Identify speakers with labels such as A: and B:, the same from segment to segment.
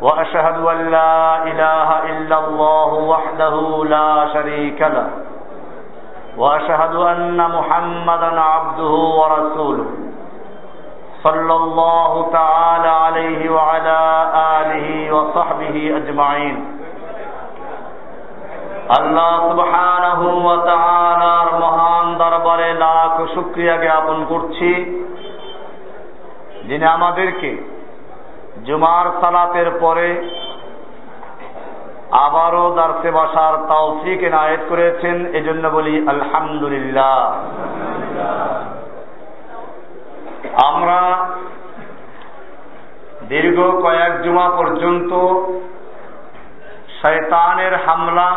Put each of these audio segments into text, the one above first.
A: واشهد ان لا اله الا الله وحده لا شريك له واشهد ان محمدا عبده ورسوله صلى الله تعالى عليه وعلى اله وصحبه اجمعين আল্লাহ সুবহানাহু ওয়া তাআলার মহান দরবারে লাখ শুকরিয়া জ্ঞাপন করছি যিনি আমাদেরকে জুমার সালাতের পরে আবারও দার্সে বাসার তৌফিক এনায়েত করেছেন, এজন্য বলি আলহামদুলিল্লাহ। আমরা দীর্ঘ কয়েক জুমা পর্যন্ত শয়তানের হামলা,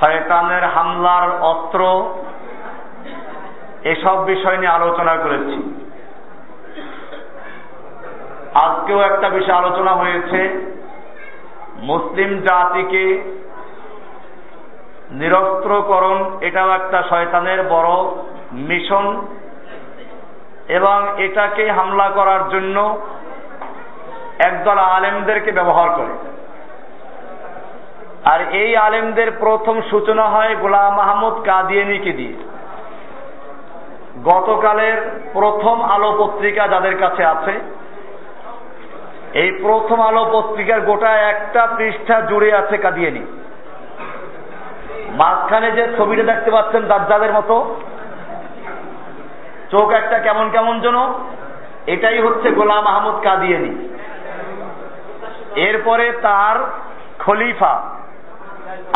A: শয়তানের হামলার অস্ত্র, এসব বিষয় নিয়ে আলোচনা করেছি। আজকেও একটা বিষয় আলোচনা হয়েছে। মুসলিম জাতিকে নিরস্ত্রকরণ, এটাও একটা শয়তানের বড় মিশন এবং এটাকে হামলা করার জন্য একদল আলেমদেরকে ব্যবহার করে। আর এই আলেমদের প্রথম সূচনা হয় গোলাম মাহমুদ কাদিয়ানিকে দিয়ে। গতকালের প্রথম আলো পত্রিকা যাদের কাছে আছে এই প্রথম আলো পত্রিকার গোটা একটা পৃষ্ঠা জুড়ে আছে কাদিয়ানি। মাঝখানে যে ছবিটা দেখতে পাচ্ছেন দাজ্জালের মতো, চোখ একটা কেমন কেমন যেন, এটাই হচ্ছে গোলাম আহমদ কাদিয়ানি। এরপরে তার খলিফা,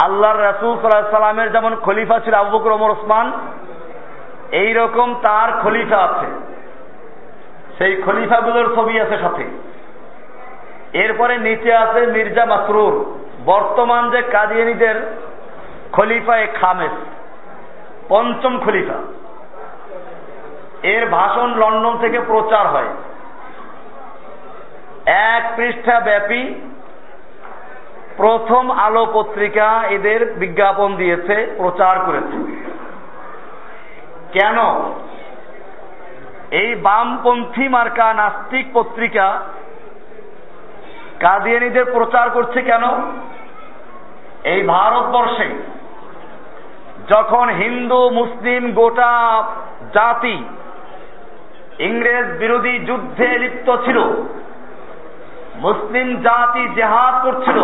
A: আল্লাহর রাসুল সাল্লামের যেমন খলিফা ছিল আবু বকর, ওমর, ওসমান, এইরকম তার খলিফা আছে। সেই খলিফাগুলোর ছবি আছে সাথে। এরপরে নিচে আছে মির্জা মাসরুর। বর্তমান যে কাদিয়ানিদের খলিফা এ খামেস, পঞ্চম খলিফা। এর ভাষণ লন্ডন থেকে প্রচার হয়। এক পৃষ্ঠা ব্যাপী প্রথম আলো পত্রিকা এদের বিজ্ঞাপন দিয়েছে, প্রচার করেছে। কেন? এই বামপন্থী মার্কা নাস্তিক পত্রিকা কাদিয়ানিদের প্রচার করছে কেন? এই ভারতবর্ষে যখন হিন্দু, মুসলিম গোটা জাতি ইংরেজ বিরোধী যুদ্ধে লিপ্ত ছিল, মুসলিম জাতি জেহাদ করছিল,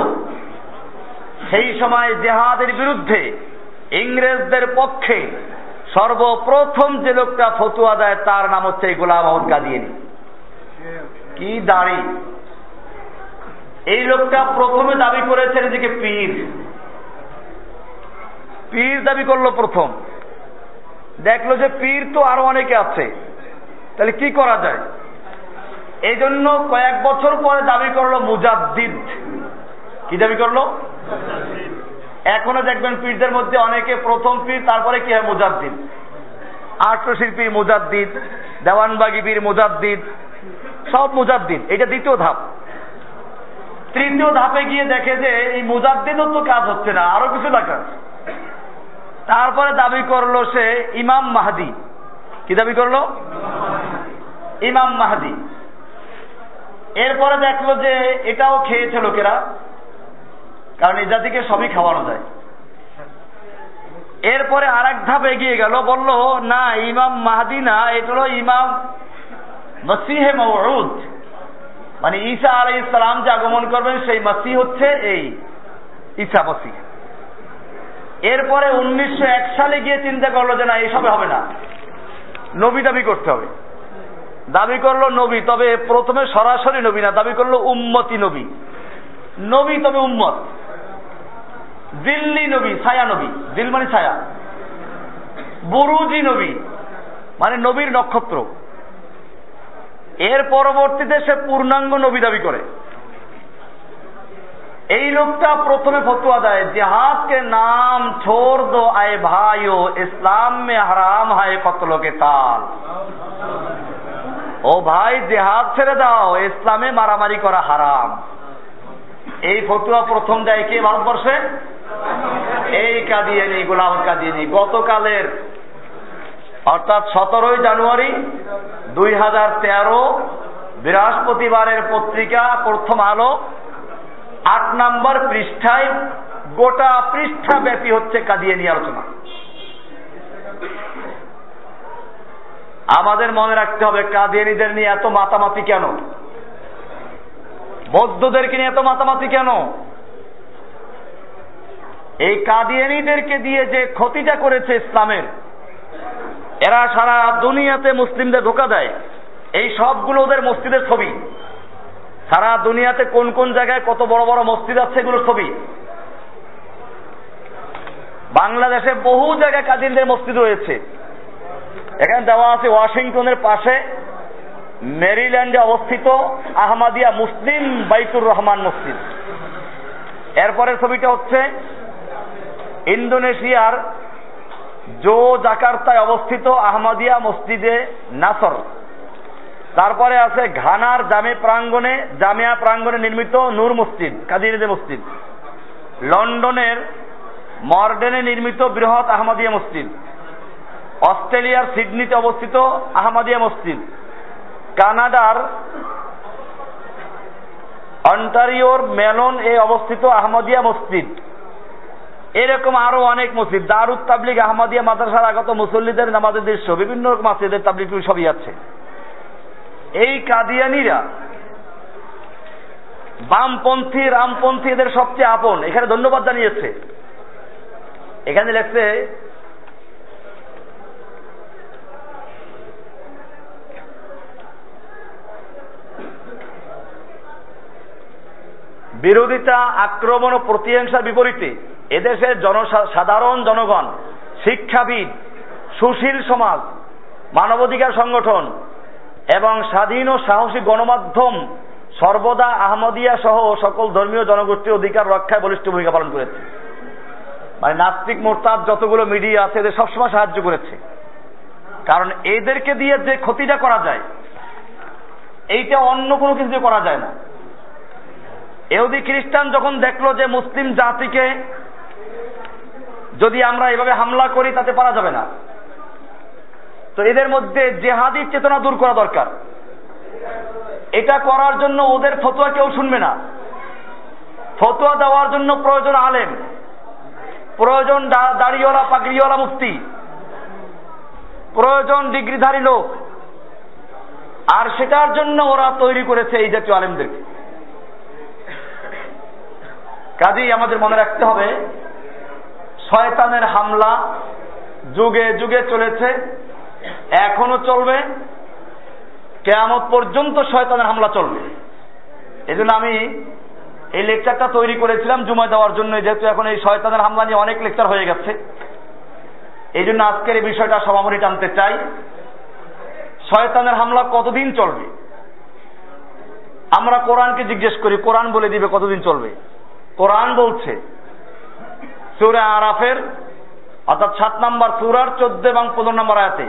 A: সেই সময় জেহাদের বিরুদ্ধে ইংরেজদের পক্ষে সর্বপ্রথম যে লোকটা ফতুয়া দেয় তার নাম হচ্ছে গোলাম কাদিয়ানি। কি দাড়ি এই লোকটা প্রথমে দাবি করেছে নিজেকে পীর। পীর দাবি করল প্রথম। দেখল যে পীর তো আরও অনেকে আছে। তাহলে কি করা যায়? এই জন্য কয়েক বছর পরে দাবি করল মুজাদ্দিদ। কি দাবি করল? এখনও দেখবেন পীরদের মধ্যে অনেকে প্রথম পীর, তারপরে কি হয়? মুজাদ্দিদ। আটশির পীর মুজাদ্দিদ, দেওয়ানবাগি পীর মুজাদ্দিদ, সব মুজাদ্দিদ। এটা দ্বিতীয় ধাপ। তৃতীয় ধাপে গিয়ে দেখে যে এই মুজাদ্দিদও তো কাজ হচ্ছে না, আরও কিছু দরকার তারপরে দাবি করল সে ইমাম মাহাদি। কি দাবি করল? ইমাম মাহাদি। এরপরে দেখল যে এটাও খেয়েছে লোকেরা, কারণ এই জাতিকে সবই খাওয়ানো যায়। এরপরে আর এক ধাপ এগিয়ে গেল, বলল, না, ইমাম মাহাদি না, এটা হলো ইমাম মসিহে মৌরুদ মানে ঈসা আলাই ইসলাম যে আগমন করবেন, সেই মাসি হচ্ছে এই ঈসা মসি এরপরে উনিশশো এক সালে গিয়ে চিন্তা করল যে না, এসবে হবে না। নবী দাবি করতে হবে। দাবি করল নবী, তবে প্রথমে সরাসরি নবী না, দাবি করল উম্মতি নবী। নবী তবে উম্মত। দিল্লি নবী, ছায়া নবী। দিল মানে ছায়া। বুরুজি নবী মানে নবীর নক্ষত্র। এর পরবর্তীতে সে পূর্ণাঙ্গ নবী দাবি করে। এই লোকটা প্রথমে ফতুয়া দেয় জেহাদ কে নাম ছোড় দো আয় ভাইও, ইসলাম মে হারাম হায় কতলোকে তাল। ও ভাই, জেহাদ ছেড়ে দাও, ইসলামে মারামারি করা হারাম। এই ফতুয়া প্রথম দেয় কে ভারতবর্ষে? এই কাদিয়ানি, গোলাম কাদিয়ানি। গতকালের অর্থাৎ সতেরোই জানুয়ারি দুই হাজার তেরো বৃহস্পতিবারের পত্রিকা প্রথম আলো, আট নাম্বার পৃষ্ঠায় গোটা পৃষ্ঠা ব্যাপী হচ্ছে কাদিয়ানি আলোচনা। আমাদের মনে রাখতে হবে, কাদিয়ানিদের নিয়ে এত মাতামাতি কেন? বৌদ্ধদেরকে নিয়ে এত মাতামাতি কেন? এই কাদিয়ানিদেরকে দিয়ে যে ক্ষতিটা করেছে ইসলামের এরা সারা দুনিয়াতে মুসলিমদের ধোকা দেয়। এই সবগুলো ওদের মসজিদের ছবি। সারা দুনিয়াতে কোন কোন জায়গায় কত বড় বড় মসজিদ আছে এগুলোর ছবি। বাংলাদেশে বহু জায়গায় কাদিনদের মসজিদ রয়েছে। এখানে দেওয়া আছে ওয়াশিংটনের পাশে মেরিল্যান্ডে অবস্থিত আহমাদিয়া মুসলিম বাইতুর রহমান মসজিদ। এরপরের ছবিটা হচ্ছে ইন্দোনেশিয়ার জো জাকার্তায় অবস্থিত আহমদিয়া মসজিদে নাসর। তারপরে আছে ঘানার জামে প্রাঙ্গণে, জামিয়া প্রাঙ্গণে নির্মিত নূর মসজিদ কাদিনীদে মসজিদ। লন্ডনের মর্ডেনে নির্মিত বৃহৎ আহমদিয়া মসজিদ। অস্ট্রেলিয়ার সিডনিতে অবস্থিত আহমদিয়া মসজিদ। কানাডার অন্টারিওর মেলন এ অবস্থিত আহমদিয়া মসজিদ। এরকম আরও অনেক মসজিদ। দারুদ তাবলিগ আহমদিয়া মাদ্রাসার আগত মুসল্লিদের নামাজের দৃশ্য, বিভিন্ন রকম আছে, এদের তাবলিগ সবই আছে। এই কাদিয়ানিরা বামপন্থী, রামপন্থী এদের সবচেয়ে আপন। এখানে ধন্যবাদ জানিয়েছে। এখানে লেখছে, বিরোধিতা, আক্রমণ ও প্রতিহিংসার বিপরীতে এদেশের জনসাধারণ জনগণ, শিক্ষাবিদ, সুশীল সমাজ, মানবাধিকার সংগঠন এবং স্বাধীন ও সাহসী গণমাধ্যম সর্বদা আহমদিয়া সহ সকল ধর্মীয় জনগোষ্ঠীর অধিকার রক্ষায় বলিষ্ঠ ভূমিকা পালন করেছে। মানে নাস্তিক মোরতাদ যতগুলো মিডিয়া আছে, এদের সবসময় সাহায্য করেছে। কারণ এদেরকে দিয়ে যে ক্ষতিটা করা যায়, এইটা অন্য কোনো কিছু করা যায় না। এহুদি খ্রিস্টান যখন দেখল যে মুসলিম জাতিকে যদি আমরা এভাবে হামলা করি, তাতে পারা যাবে না। তো এদের মধ্যে জেহাদি চেতনা দূর করা দরকার। এটা করার জন্য ওদের ফতোয়া কেউ শুনবে না। ফতোয়া দেওয়ার জন্য প্রয়োজন আলেম। প্রয়োজন দাড়িওয়ালা, পাগড়িওয়ালা মুক্তি প্রয়োজন ডিগ্রিধারী লোক। আর সেটার জন্য ওরা তৈরি করেছে এই জাতীয় আলেমদেরকে। কাজেই আমাদের মনে রাখতে হবে শয়তানের হামলা যুগে যুগে চলেছে, এখনও চলবে, কেয়ামত পর্যন্ত শয়তানের হামলা চলবে। এই জন্য আমি এই লেকচারটা তৈরি করেছিলাম জুমায় দেওয়ার জন্য, যেহেতু এখন এই শয়তানের হামলা নিয়ে অনেক লেকচার হয়ে গেছে। এই জন্য আজকের এই বিষয়টা সমামরি টানতে চাই, শয়তানের হামলা কতদিন চলবে? আমরা কোরআনকে জিজ্ঞেস করি, কোরআন বলে দিবে কতদিন চলবে? কোরআন বলছে সুরা আরাফের, অর্থাৎ সাত নম্বর সুরার চোদ্দ এবং পনেরো নম্বর আয়াতে,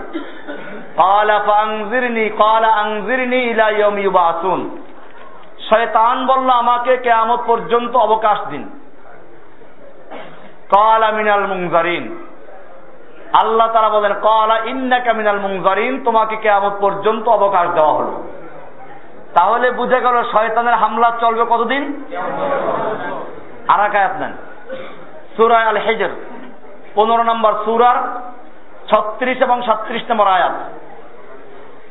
A: কালা ফাংজিরনি কালা আংজিরনি ইলা ইউবাসুন। শয়তান বলল, আমাকে কেয়ামত পর্যন্ত অবকাশ দিন। কালা মিনাল মুংজারিন আল্লাহ তারা বলেন, কালা ইন্নাকা মিনাল মুংজারিন তোমাকে কেয়ামত পর্যন্ত অবকাশ দেওয়া হলো। তাহলে বুঝে গেল শয়তানের হামলা চলবে কতদিন? আর নেন। সুরায় আল হেজর পনেরো নম্বর সুরার ছত্রিশ এবং সাত্রিশ নম্বর আয়াত।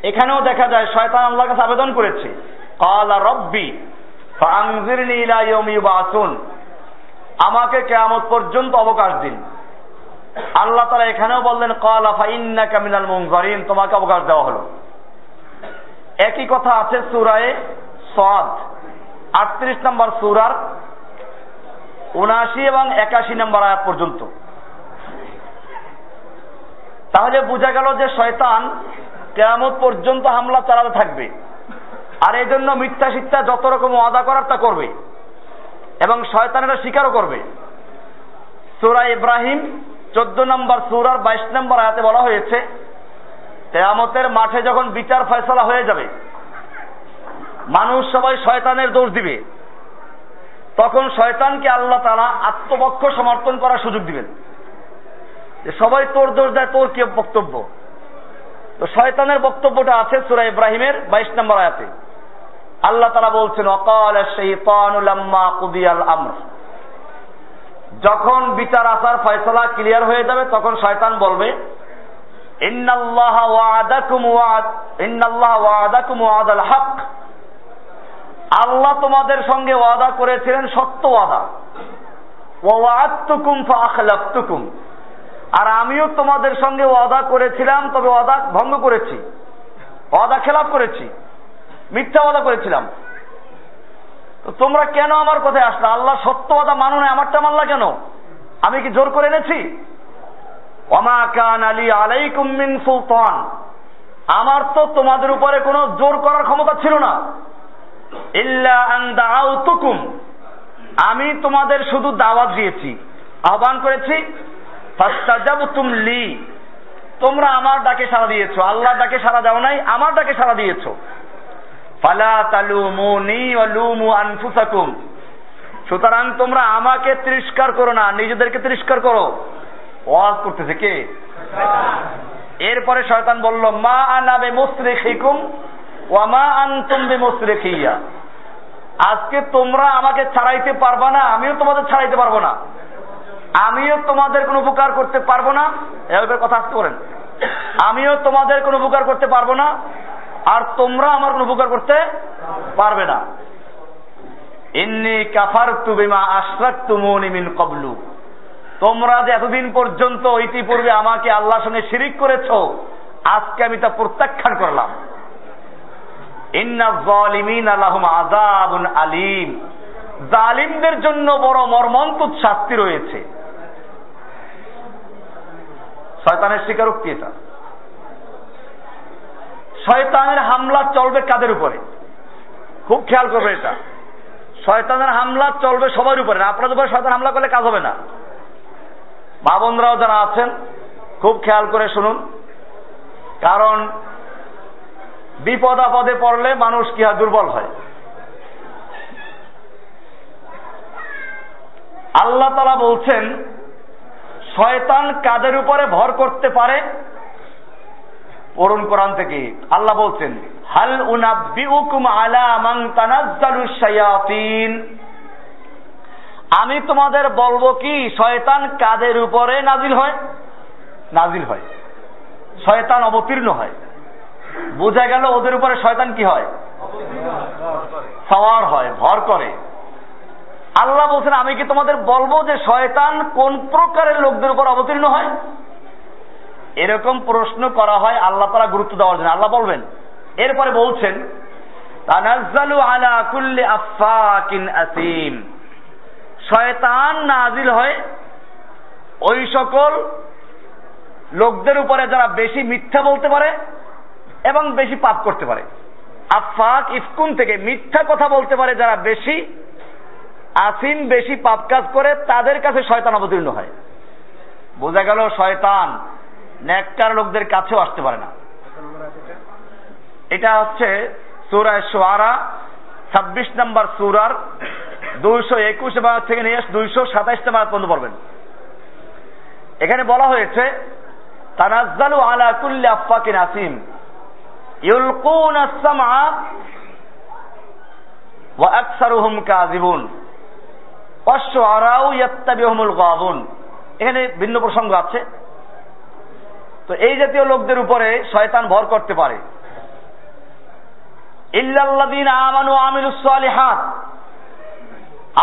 A: এখানেও দেখা যায় শয়তান আল্লাহর কাছে আবেদন করেছে, কালা রব্বি আমাকে কেয়ামত পর্যন্ত অবকাশ দিন। আল্লাহ তারা এখানেও বললেন, কালা ফাইন্নাকা মিনাল মুনজারিন, তোমাকে অবকাশ দেওয়া হলো। একই কথা আছে সুরায়ে সাদ আটত্রিশ নম্বর সুরার উনাশি এবং একাশি নম্বর আয়াত পর্যন্ত। তাহলে বোঝা গেল যে শয়তান কেয়ামত পর্যন্ত হামলা চালাতে থাকবে। আর এই জন্য মিথ্যা শিক্ষা যত রকম ওয়াদা করার তা করবে। এবং শয়তানেরা স্বীকারও করবে। সুরা ইব্রাহিম চোদ্দ নম্বর সুরার বাইশ নম্বর আয়াতে বলা হয়েছে তেয়ামতের মাঠে যখন বিচার ফয়সলা হয়ে যাবে, মানুষ সবাই শয়তানের দোষ দিবে। তখন শয়তানকে আল্লাহ তারা আত্মপক্ষ সমর্থন করার সুযোগ দিবেন। যে সবাই তোর দোষ দেয়, তোর কি বক্তব্য? তো শয়তানের বক্তব্যটা আছে সুরা ইব্রাহিমের বাইশ নম্বর আয়াতে। আল্লাহ তারা বলছেন, অকাল শাইতানুলাম্মা কুদিয়াল আমর। যখন বিচার আসার ফয়সলা ক্লিয়ার হয়ে যাবে, তখন শয়তান বলবে, ইন্নাল্লাহ ওয়াদাকুম ওয়াদ, ইন্নাল্লাহ ওয়াদাকুম ওয়াদাল হক। আল্লাহ তোমাদের সঙ্গে ওয়াদা করেছিলেন সত্য ওয়াদা। আর আমিও তোমাদের সঙ্গে ওয়াদা করেছিলাম, তবে ওয়াদা ভঙ্গ করেছি। ওয়াদা খেলাপ করেছি। মিথ্যা ওয়াদা করেছিলাম। তো তোমরা কেন আমার কথায় আসলে? আল্লাহ সত্য ওয়াদা মানো না আমারটা মানলা কেন? আমি কি জোর করে এনেছি? ওমা কান আলী আলাইকুম মিন সুলতান। আমার তো তোমাদের উপরে কোনো জোর করার ক্ষমতা ছিল না। আমি তোমাদের শুধু দাওয়াত দিয়েছি আহ্বান করেছি লি। তোমরা আমার ডাকে সাড়া দিয়েছ আল্লাহ ডাকে সাড়া দাও নাই আমার ডাকে সাড়া দিয়েছ। ফালা তালুমুনি ওয়া আনফুসাকুম। সুতরাং তোমরা আমাকে তিরস্কার করো না নিজেদেরকে তিরস্কার করো। ওয়াজ করতেছে কে? এরপরে শয়তান বলল মা আনা বে মুসরিখিকুম ওয়া মা আনতুম বে মুসরিখিয়া আজকে তোমরা আমাকে ছাড়াইতে পারবা না, আমিও তোমাদের ছাড়াইতে পারব না। আমিও তোমাদের কোনো উপকার করতে পারব না। এভাবে কথা আসতে করেন আমিও তোমাদের কোনো উপকার করতে পারব না, আর তোমরা আমার কোনো উপকার করতে পারবে না। ইন্নি কাফার তুবিমা আশরাক তুমুনি মিন কবলু তোমরা যে এতদিন পর্যন্ত ইতিপূর্বে আমাকে আল্লাহর সঙ্গে শিরিক করেছ, আজকে আমি তা প্রত্যাখ্যান করলাম। আলিম। জালিমদের জন্য বড় মর্মন্তুদ শাস্তি রয়েছে। শয়তানের স্বীকারোক্তি এটা। শয়তানের হামলা চলবে কাদের উপরে? খুব খেয়াল করবে এটা। শয়তানের হামলা চলবে সবার উপরে আপনাদের উপরে শয়তান হামলা করলে কাজ হবে না। বাবনরাও যারা আছেন, খুব খেয়াল করে শুনুন। কারণ বিপদ আপদে পড়লে মানুষ কি হয় দুর্বল হয়? আল্লাহ তালা বলছেন, শয়তান কাদের উপরে ভর করতে পারে? পড়ুন কোরআন থেকে। আল্লাহ বলছেন, হাল উনাব্বিউকুম আলা শায়াতিন। আমি তোমাদের বলব কি, শয়তান কাদের উপরে নাজিল হয়? নাজিল হয়। শয়তান অবতীর্ণ হয়। বোঝা গেল ওদের উপরে শয়তান কি হয়? সওয়ার হয়, ভর করে। আল্লাহ বলছেন, আমি কি তোমাদের বলব যে শয়তান কোন প্রকারের লোকদের উপর অবতীর্ণ হয়? এরকম প্রশ্ন করা হয় আল্লাহ তারা গুরুত্ব দেওয়ার জন্য। আল্লাহ বলবেন, এরপরে বলছেন, তানাজ্জালু আলা কুল্লি আফাকিন আসিম। শয়তান নাজিল হয় ওই সকল লোকদের উপরে যারা বেশি মিথ্যা বলতে পারে এবং বেশি পাপ করতে পারে। আফাক ইফকুন থেকে মিথ্যা কথা বলতে পারে যারা বেশি আসিন, বেশি পাপ কাজ করে, তাদের কাছে শয়তান অবতীর্ণ হয়। বোঝা গেল শয়তান নেককার লোকদের কাছেও আসতে পারে না। এটা হচ্ছে সুরায় সোয়ারা ছাব্বিশ নম্বর সুরার দুইশো একুশ নম্বর থেকে নিয়ে দুইশো সাতাইশ নম্বর পর্যন্ত পড়বেন। এখানে বলা হয়েছে, তানাজ্জালু আলা কুল্লি আফাকিন আসিম। ইউলকুন আস-সামআ ওয়া আকসারুহুম কাযিবুন। গাবুন এখানে ভিন্ন প্রসঙ্গ আছে। তো এই জাতীয় লোকদের উপরে শয়তান ভর করতে পারে। আমানু আমিলুস সালিহাত।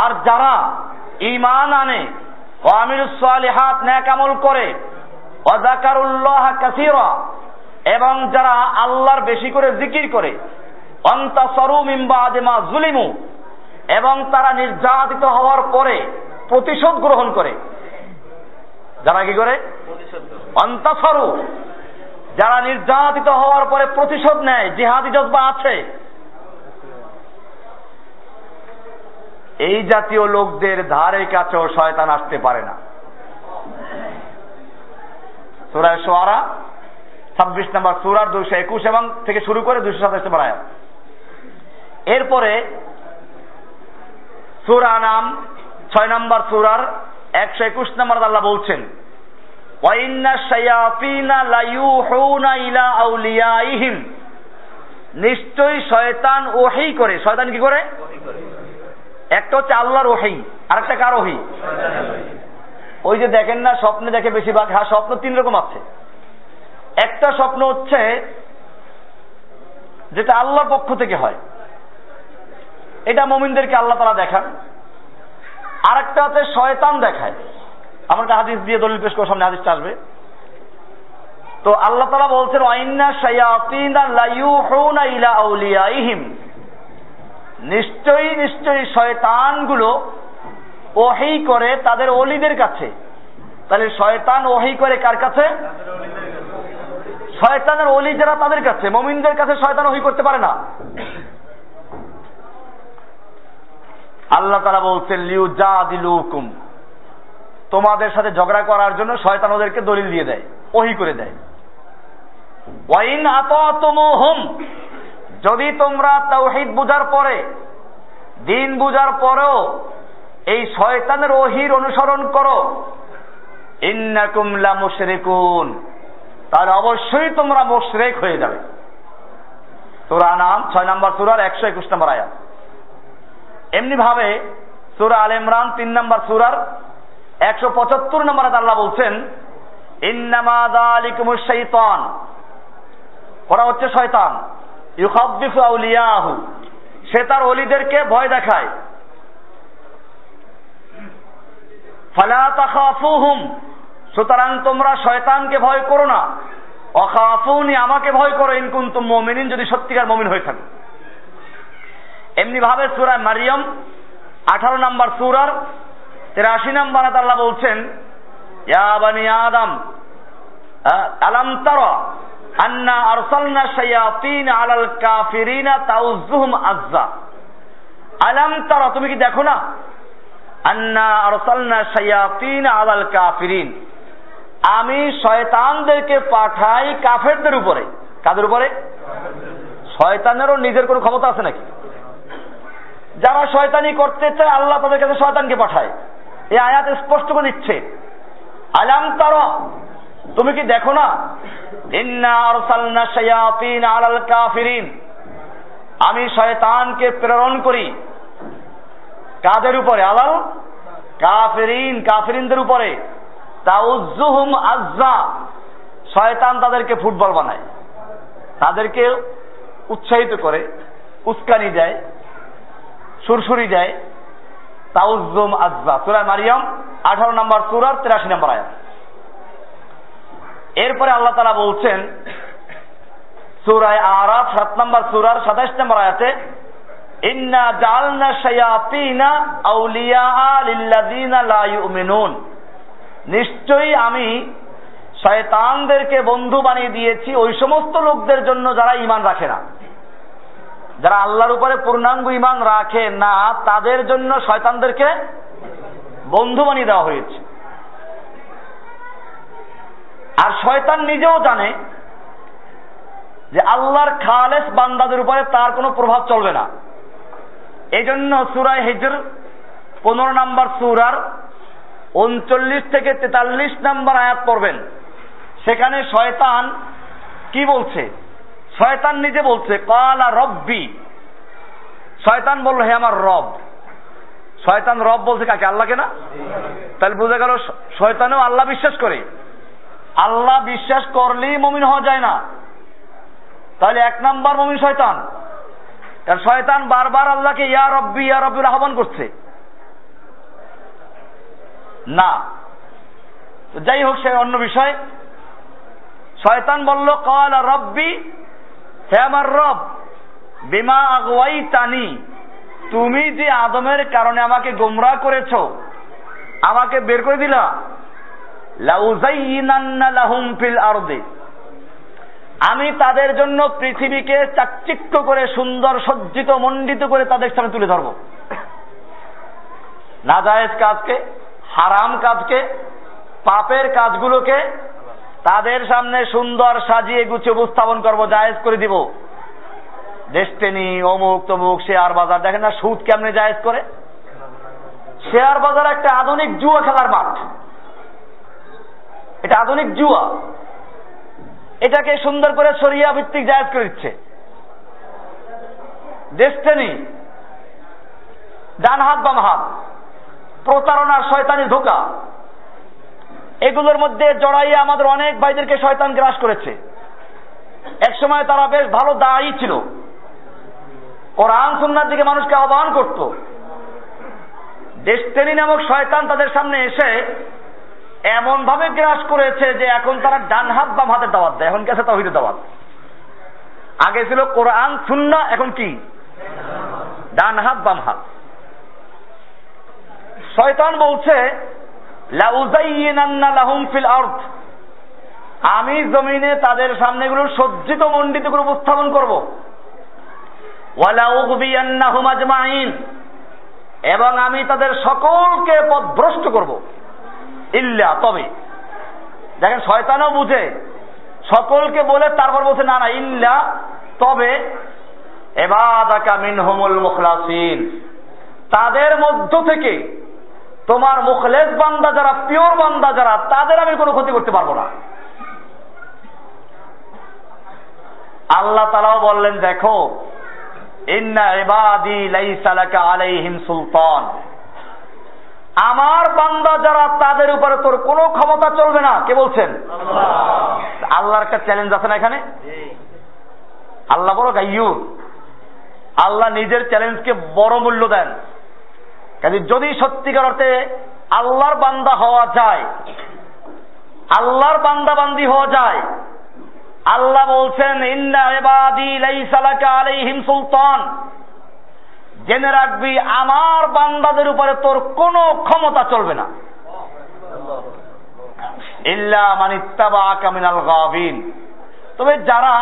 A: আর যারা ঈমান আনে ও আমিলুস সালিহাত নেক আমল করে, ওয়া যাকারুল্লাহ কাসীরা এবং যারা আল্লাহর বেশি করে জিকির করে জুলিমু, এবং তারা নির্যাতিত হওয়ার পরে প্রতিশোধ গ্রহণ করে। যারা কি করে? অন্তাসরু। যারা নির্যাতিত হওয়ার পরে প্রতিশোধ নেয়, জিহাদি জজবা আছে। এই জাতীয় লোকদের ধারে কাছেও শয়তান আসতে পারে না। সোয়ারা ছাব্বিশ নম্বর সুরার দুইশো একুশ এবং থেকে শুরু করে দুইশো সাতাশ নম্বর আয়াত। এরপরে সুরা নাম ছয় নম্বর সুরার একশো একুশ নম্বর আল্লাহ বলছেন নিশ্চয়ই শয়তান ওহি করে, শয়তান কি করে? একটা হচ্ছে আল্লাহর ওহি আর একটা কার ওহি? ওই যে দেখেন না, স্বপ্নে দেখে বেশিরভাগ হ্যাঁ স্বপ্ন তিন রকম আছে। একটা স্বপ্ন হচ্ছে যেটা আল্লাহর পক্ষ থেকে হয়। এটা মমিনদেরকে আল্লাহ তারা দেখান। আর একটা হচ্ছে শয়তান দেখায়। আমাকে হাদিস দিয়ে দলিল পেশ করে, সামনে হাদিসটা আসবে। তো আল্লাহ তালা বলছেন ওয়াইন্না শায়াতিনা আউলিয়াইহিম। নিশ্চয়ই নিশ্চয়ই শয়তানগুলো ওহি করে তাদের অলিদের কাছে। তাহলে শয়তান ওহি করে কার কাছে? শয়তানের অলি যারা তাদের কাছে, মমিনদের কাছে শয়তান ওহি করতে পারে না। আল্লাহ তারা বলছেন লিউ যা দিলুকুম তোমাদের সাথে ঝগড়া করার জন্য শয়তান ওদেরকে দলিল দিয়ে দেয়, ওহি করে দেয়। ওয়াইন আতমুহুম যদি তোমরা তাওহিদ বুঝার পরে, দিন বুঝার পরেও এই শয়তানের ওহির অনুসরণ করো, ইন্নাকুম লা মুশরিকুন তাহলে অবশ্যই তোমরা মুশরিক হয়ে যাবে। সূরা নাম ছয় নম্বর সুরার একশো একুশ নম্বর আয়াত। এমনি ভাবে সূরা আল ইমরান তিন নম্বর সুরার একশো পঁচাত্তর নম্বর আল্লাহ বলছেন শাইতান ওরা হচ্ছে শয়তান। ইউখাব্বিফু আউলিয়াহু। সে তার অলিদেরকে ভয় দেখায়। ফালা তাখাফুহুম। সুতরাং তোমরা শয়তানকে ভয় করো না। অখাফুনি আমাকে ভয় করো, ইন কুনতুম মুমিনিন, যদি সত্যিকার মুমিন হয়ে থাকে। এমনি ভাবে সূরা মারিয়াম, আঠারো নম্বর সূরার তেরাশি নম্বর আল্লাহ বলছেন, ইয়া বানি আদম আলাম তারা আন্না আরসালনা শায়াতিন আলাল কাফিরিনা তাউজুহুম আজ্জা। আলাম তারা, তুমি কি দেখো না? আন্না আরসালনা শায়াতিন আলাল কাফিরিন। আমি শয়তানদেরকে পাঠাই কাফেরদের উপরে। কাদের উপরে? শয়তানেরও নিজের কোনো ক্ষমতা আছে নাকি? যারা শয়তানি করতে চায়, আল্লাহ তাদের কাছে শয়তানকে পাঠায়। এই আয়াত স্পষ্ট করে দিচ্ছে। আলাম তারা, তুমি কি দেখো না? আমি শয়তানকে প্রেরণ করি। কাদের উপরে? আলাল কাফিরিন, কাফিরিনদের উপরে। আজ্জা। শয়তান তাদেরকে ফুটবল বানায়। তাদেরকে উৎসাহিত করে, উস্কানি দেয়, সুরসুরি দেয়। তাউজুম আজ্জা। মারিয়াম, আঠারো নম্বর সুরার তিরাশি নম্বর আয়াত। এরপরে আল্লাহ তালা বলছেন, সুরায় আরাফ, সাত নম্বর সুরার সাতাইশ নম্বর আয়াতে, ইন্না জালনা শায়াতিনা আউলিয়া লিল্লাযিনা লা ইউমিনুন। নিশ্চয়ই আমি শয়তানদেরকে বন্ধু বানিয়ে দিয়েছি ওই সমস্ত লোকদের জন্য যারা ইমান রাখে না। যারা আল্লাহর উপরে পূর্ণাঙ্গ ইমান রাখে না, তাদের জন্য শয়তানদেরকে বন্ধু বানিয়ে দেওয়া হয়েছে। আর শয়তান নিজেও জানে যে আল্লাহর খালেস বান্দাদের উপরে তার কোনো প্রভাব চলবে না। এই জন্য সুরায় হিজর পনেরো নম্বর সুরার উনচল্লিশ থেকে তেতাল্লিশ নম্বর আয়াত পড়বেন। সেখানে শয়তান কি বলছে? শয়তান নিজে বলছে, কালা রব্বি। শয়তান বলল, হে আমার রব। শয়তান রব বলছে কাকে? আল্লাহকে না? তাহলে বোঝা গেল শয়তানেও আল্লাহ বিশ্বাস করে। আল্লাহ বিশ্বাস করলেই মমিন হওয়া যায় না। তাহলে এক নাম্বার মমিন শয়তান। শয়তান বারবার আল্লাহকে, ইয়া রব্বি, ইয়া রব্বির আহ্বান করছে। না। যাই হোক, সে অন্য বিষয়। শয়তান বলল, কল রব্বি, হে আমার রব, বিমা আগুয়াই টানি তুমি যে আদমের কারণে আমাকে গোমরা করেছ, আমাকে বের করে দিলা। আমি তাদের জন্য পৃথিবীকে চাকচিক্য করে, সুন্দর, সজ্জিত, মণ্ডিত করে তাদের সামনে তুলে ধরব। নাজায়েজ কাজকে হারাম কাজকে, পাপের কাজগুলোকে তাদের সামনে সুন্দর সাজিয়ে গুছিয়ে উপস্থাপন করব, জায়েজ করে দিব। ডেস্টেনি অমুক তমুক শেয়ার বাজার, দেখেন না সুদ কেমনে জায়েজ করে? শেয়ার বাজার একটা আধুনিক জুয়া খেলার মাঠ। এটা আধুনিক জুয়া। এটাকে সুন্দর করে সরিয়া ভিত্তিক জায়েজ করে দিচ্ছে। ডেস্টেনি ডান হাত, বাম হাত। প্রতারণার শয়তানি ধোকা। এগুলোর মধ্যে জড়াইয়ে আমাদের অনেক ভাইদেরকে শয়তান গ্রাস করেছে। একসময় তারা বেশ ভালো দায়ী ছিল। কোরআন, সুন্নার দিকে মানুষকে আহ্বান করত। ডেস্টেনি নামক শয়তান তাদের সামনে এসে এমন ভাবে গ্রাস করেছে যে এখন তারা ডান হাত, বাম হাতের দাওয়াত দেয়। এখন গেছে তহিদের দাওয়াত? আগে ছিল কোরআন সুন্না এখন কি? ডান হাত, বাম হাত। শয়তান বলছে আমি জমিনে তাদের সামনে এগুলো সজ্জিত মণ্ডিত করে উপস্থাপন করব। এবং আমি তাদের সকলকে পথভ্রষ্ট করব। ইল্লা, তবে। দেখেন, শয়তানও বুঝে। সকলকে বলে, তারপর বলছে, না না, ইল্লা, তবে। এবাদাকা মিনহুমুল মুখলাসিন। তাদের মধ্য থেকে তোমার মুখলেস বান্দা যারা, পিওর বান্দা যারা, তাদের আমি কোনো ক্ষতি করতে পারব না। আল্লাহ তালাও বললেন, দেখো সুলতান। আমার বান্দা যারা, তাদের উপরে তোর কোনো ক্ষমতা চলবে না। কে বলছেন? আল্লাহর একটা চ্যালেঞ্জ আছে না এখানে? আল্লাহ বড় গাইয়ুর, আল্লাহ নিজের চ্যালেঞ্জকে বড় মূল্য দেন। কাজে যদি সত্যিকার অর্থে আল্লাহর বান্দা হওয়া যায়, আল্লাহর বান্দা বান্দি হওয়া যায়, আল্লাহ বলছেন, ইন্না এবাদি লাইসালাকা আলাইহিম সুলতান। জেনে রাখবি, আমার বান্দাদের উপরে তোর কোনো ক্ষমতা চলবে না। ইল্লা মানিত্তাবা কামিনাল গাবিন তবে যারা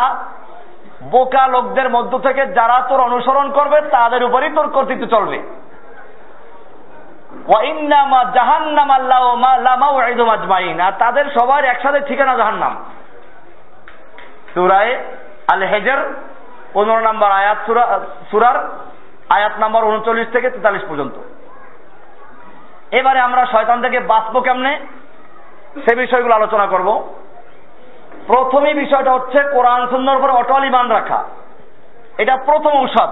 A: বোকা লোকদের মধ্য থেকে যারা তোর অনুসরণ করবে, তাদের উপরই তোর কর্তৃত্ব চলবে। আর তাদের সবার একসাথে ঠিকানা জাহান্নাম। সুরায় আল হেজের পনেরো নম্বর আয়াত সুরার আয়াত নম্বর উনচল্লিশ থেকে তেতাল্লিশ পর্যন্ত। এবারে আমরা শয়তান থেকে বাঁচবো কেমনে? সে বিষয়গুলো আলোচনা করব। প্রথমেই বিষয়টা হচ্ছে কোরআন সুন্দর উপর অটল ইমান রাখা। এটা প্রথম ঔষধ।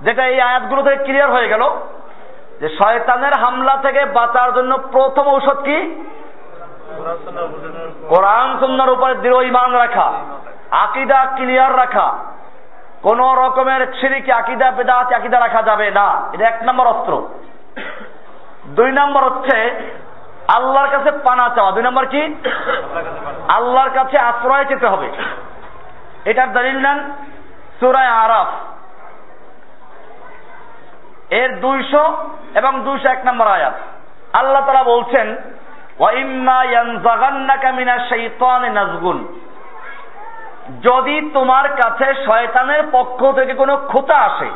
A: যেটা এই আয়াতগুলো থেকে ক্লিয়ার হয়ে গেল। যে শয়তানের হামলা থেকে বাঁচার জন্য প্রথম ঔষধ কি? কোরআন সুন্দর উপরে দৃঢ় ইমান রাখা, আকিদা ক্লিয়ার রাখা। কোন রকমের সিরিকি আকিদা, বেদাত, আকিদা রাখা যাবে না। এটা এক নম্বর অস্ত্র। দুই নম্বর হচ্ছে আল্লাহর কাছে পানা চাওয়া। দুই নম্বর কি? আল্লাহর কাছে আশ্রয় চেতে হবে। এটার দলিল নেন সুরায় আরাফ। এর দুইশো এবং দুইশো এক নম্বর আয়াত। আল্লাহ তারা বলছেন যদি তোমার কাছে শয়তানের পক্ষ থেকে কোনো খোঁচা আসে,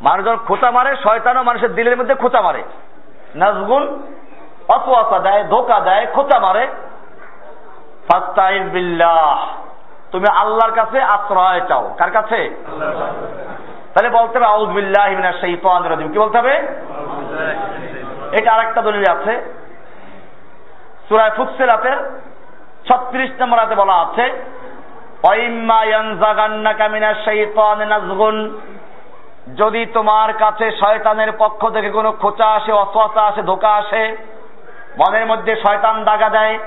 A: মানুষ যখন খোঁচা মারে শয়তানও মানুষের দিলের মধ্যে খোঁচা মারে। নাজগুন অসওয়াসা দেয়, ধোকা দেয় খোঁচা মারে। বিল্লাহ, তুমি আল্লাহর কাছে আশ্রয় চাও। কার কাছে? তাহলে বলতে হবে আউজ বিল্লাহ কি বলতে হবে? এটা আরেকটা দলিল আছে। সুরায় ফুৎসিলাতের ছত্রিশ নম্বর হাতে বলা আছে যদি তোমার কাছে শয়তানের পক্ষ থেকে কোনো খোঁচা আসে অশ্বাসা আসে, ধোকা আসে, মনের মধ্যে শয়তান দাগা দেয়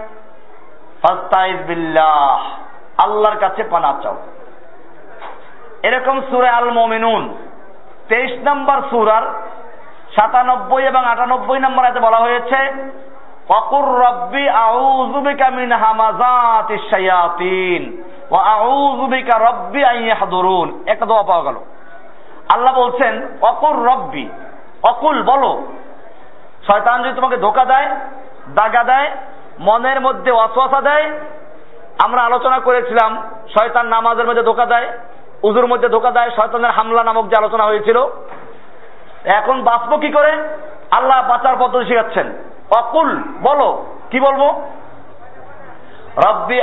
A: আল্লাহর কাছে পানা চাও। এরকম সুরে আল মোমিনুন তেইশ নম্বর সুরার সাতানব্বই এবং আটানব্বই নম্বর এতে বলা হয়েছে অকুর রব্বি আউজুবিকা মিন হামাজাতি শায়াতিন ও আউজুবিকা রব্বি আইয়াহদুরুন একটা দোয়া পাওয়া গেল। আল্লাহ বলছেন অকুর রব্বি, অকুল বলো। শয়তান যদি তোমাকে ধোকা দেয়, দাগা দেয়, মনের মধ্যে অসওয়াসা দেয়, আমরা আলোচনা করেছিলাম, শয়তান নামাজের মধ্যে ধোকা দেয় উজুর মধ্যে ধোকা দেয় শয়তানের হামলা নামক যে আলোচনা হয়েছিল। এখন বাঁচবো কি করে? আল্লাহ বাঁচার পদ্ধতি শেখাচ্ছেন। অকুল, বলো, কি বলব? রব্বি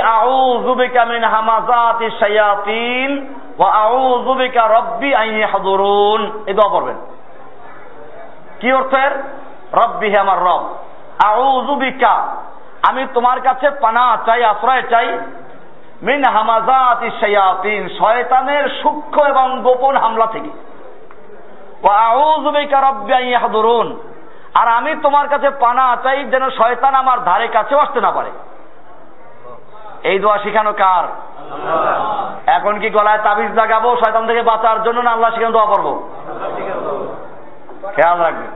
A: মিন হামাযাতি শায়াতিন ওয়া রব্বি আন ইয়াহদুরুন। এই দোয়া পড়বেন। কি অর্থ এর? রব্বি হে আমার রব। আউযু আমি তোমার কাছে পানা চাই, আশ্রয় চাই মিন হামাযাতি শায়াতিন শয়তানের সূক্ষ্ম এবং গোপন হামলা থেকে। ওয়া আউযু বিকা রব্বি আন আর আমি তোমার কাছে পানা চাই যেন শয়তান আমার ধারে কাছেও আসতে না পারে। এই দোয়া শিখানো কার? এখন কি গলায় তাবিজ লাগাবো শয়তান থেকে বাঁচার জন্য না আল্লাহ শিখানো দোয়া করব? খেয়াল রাখবেন।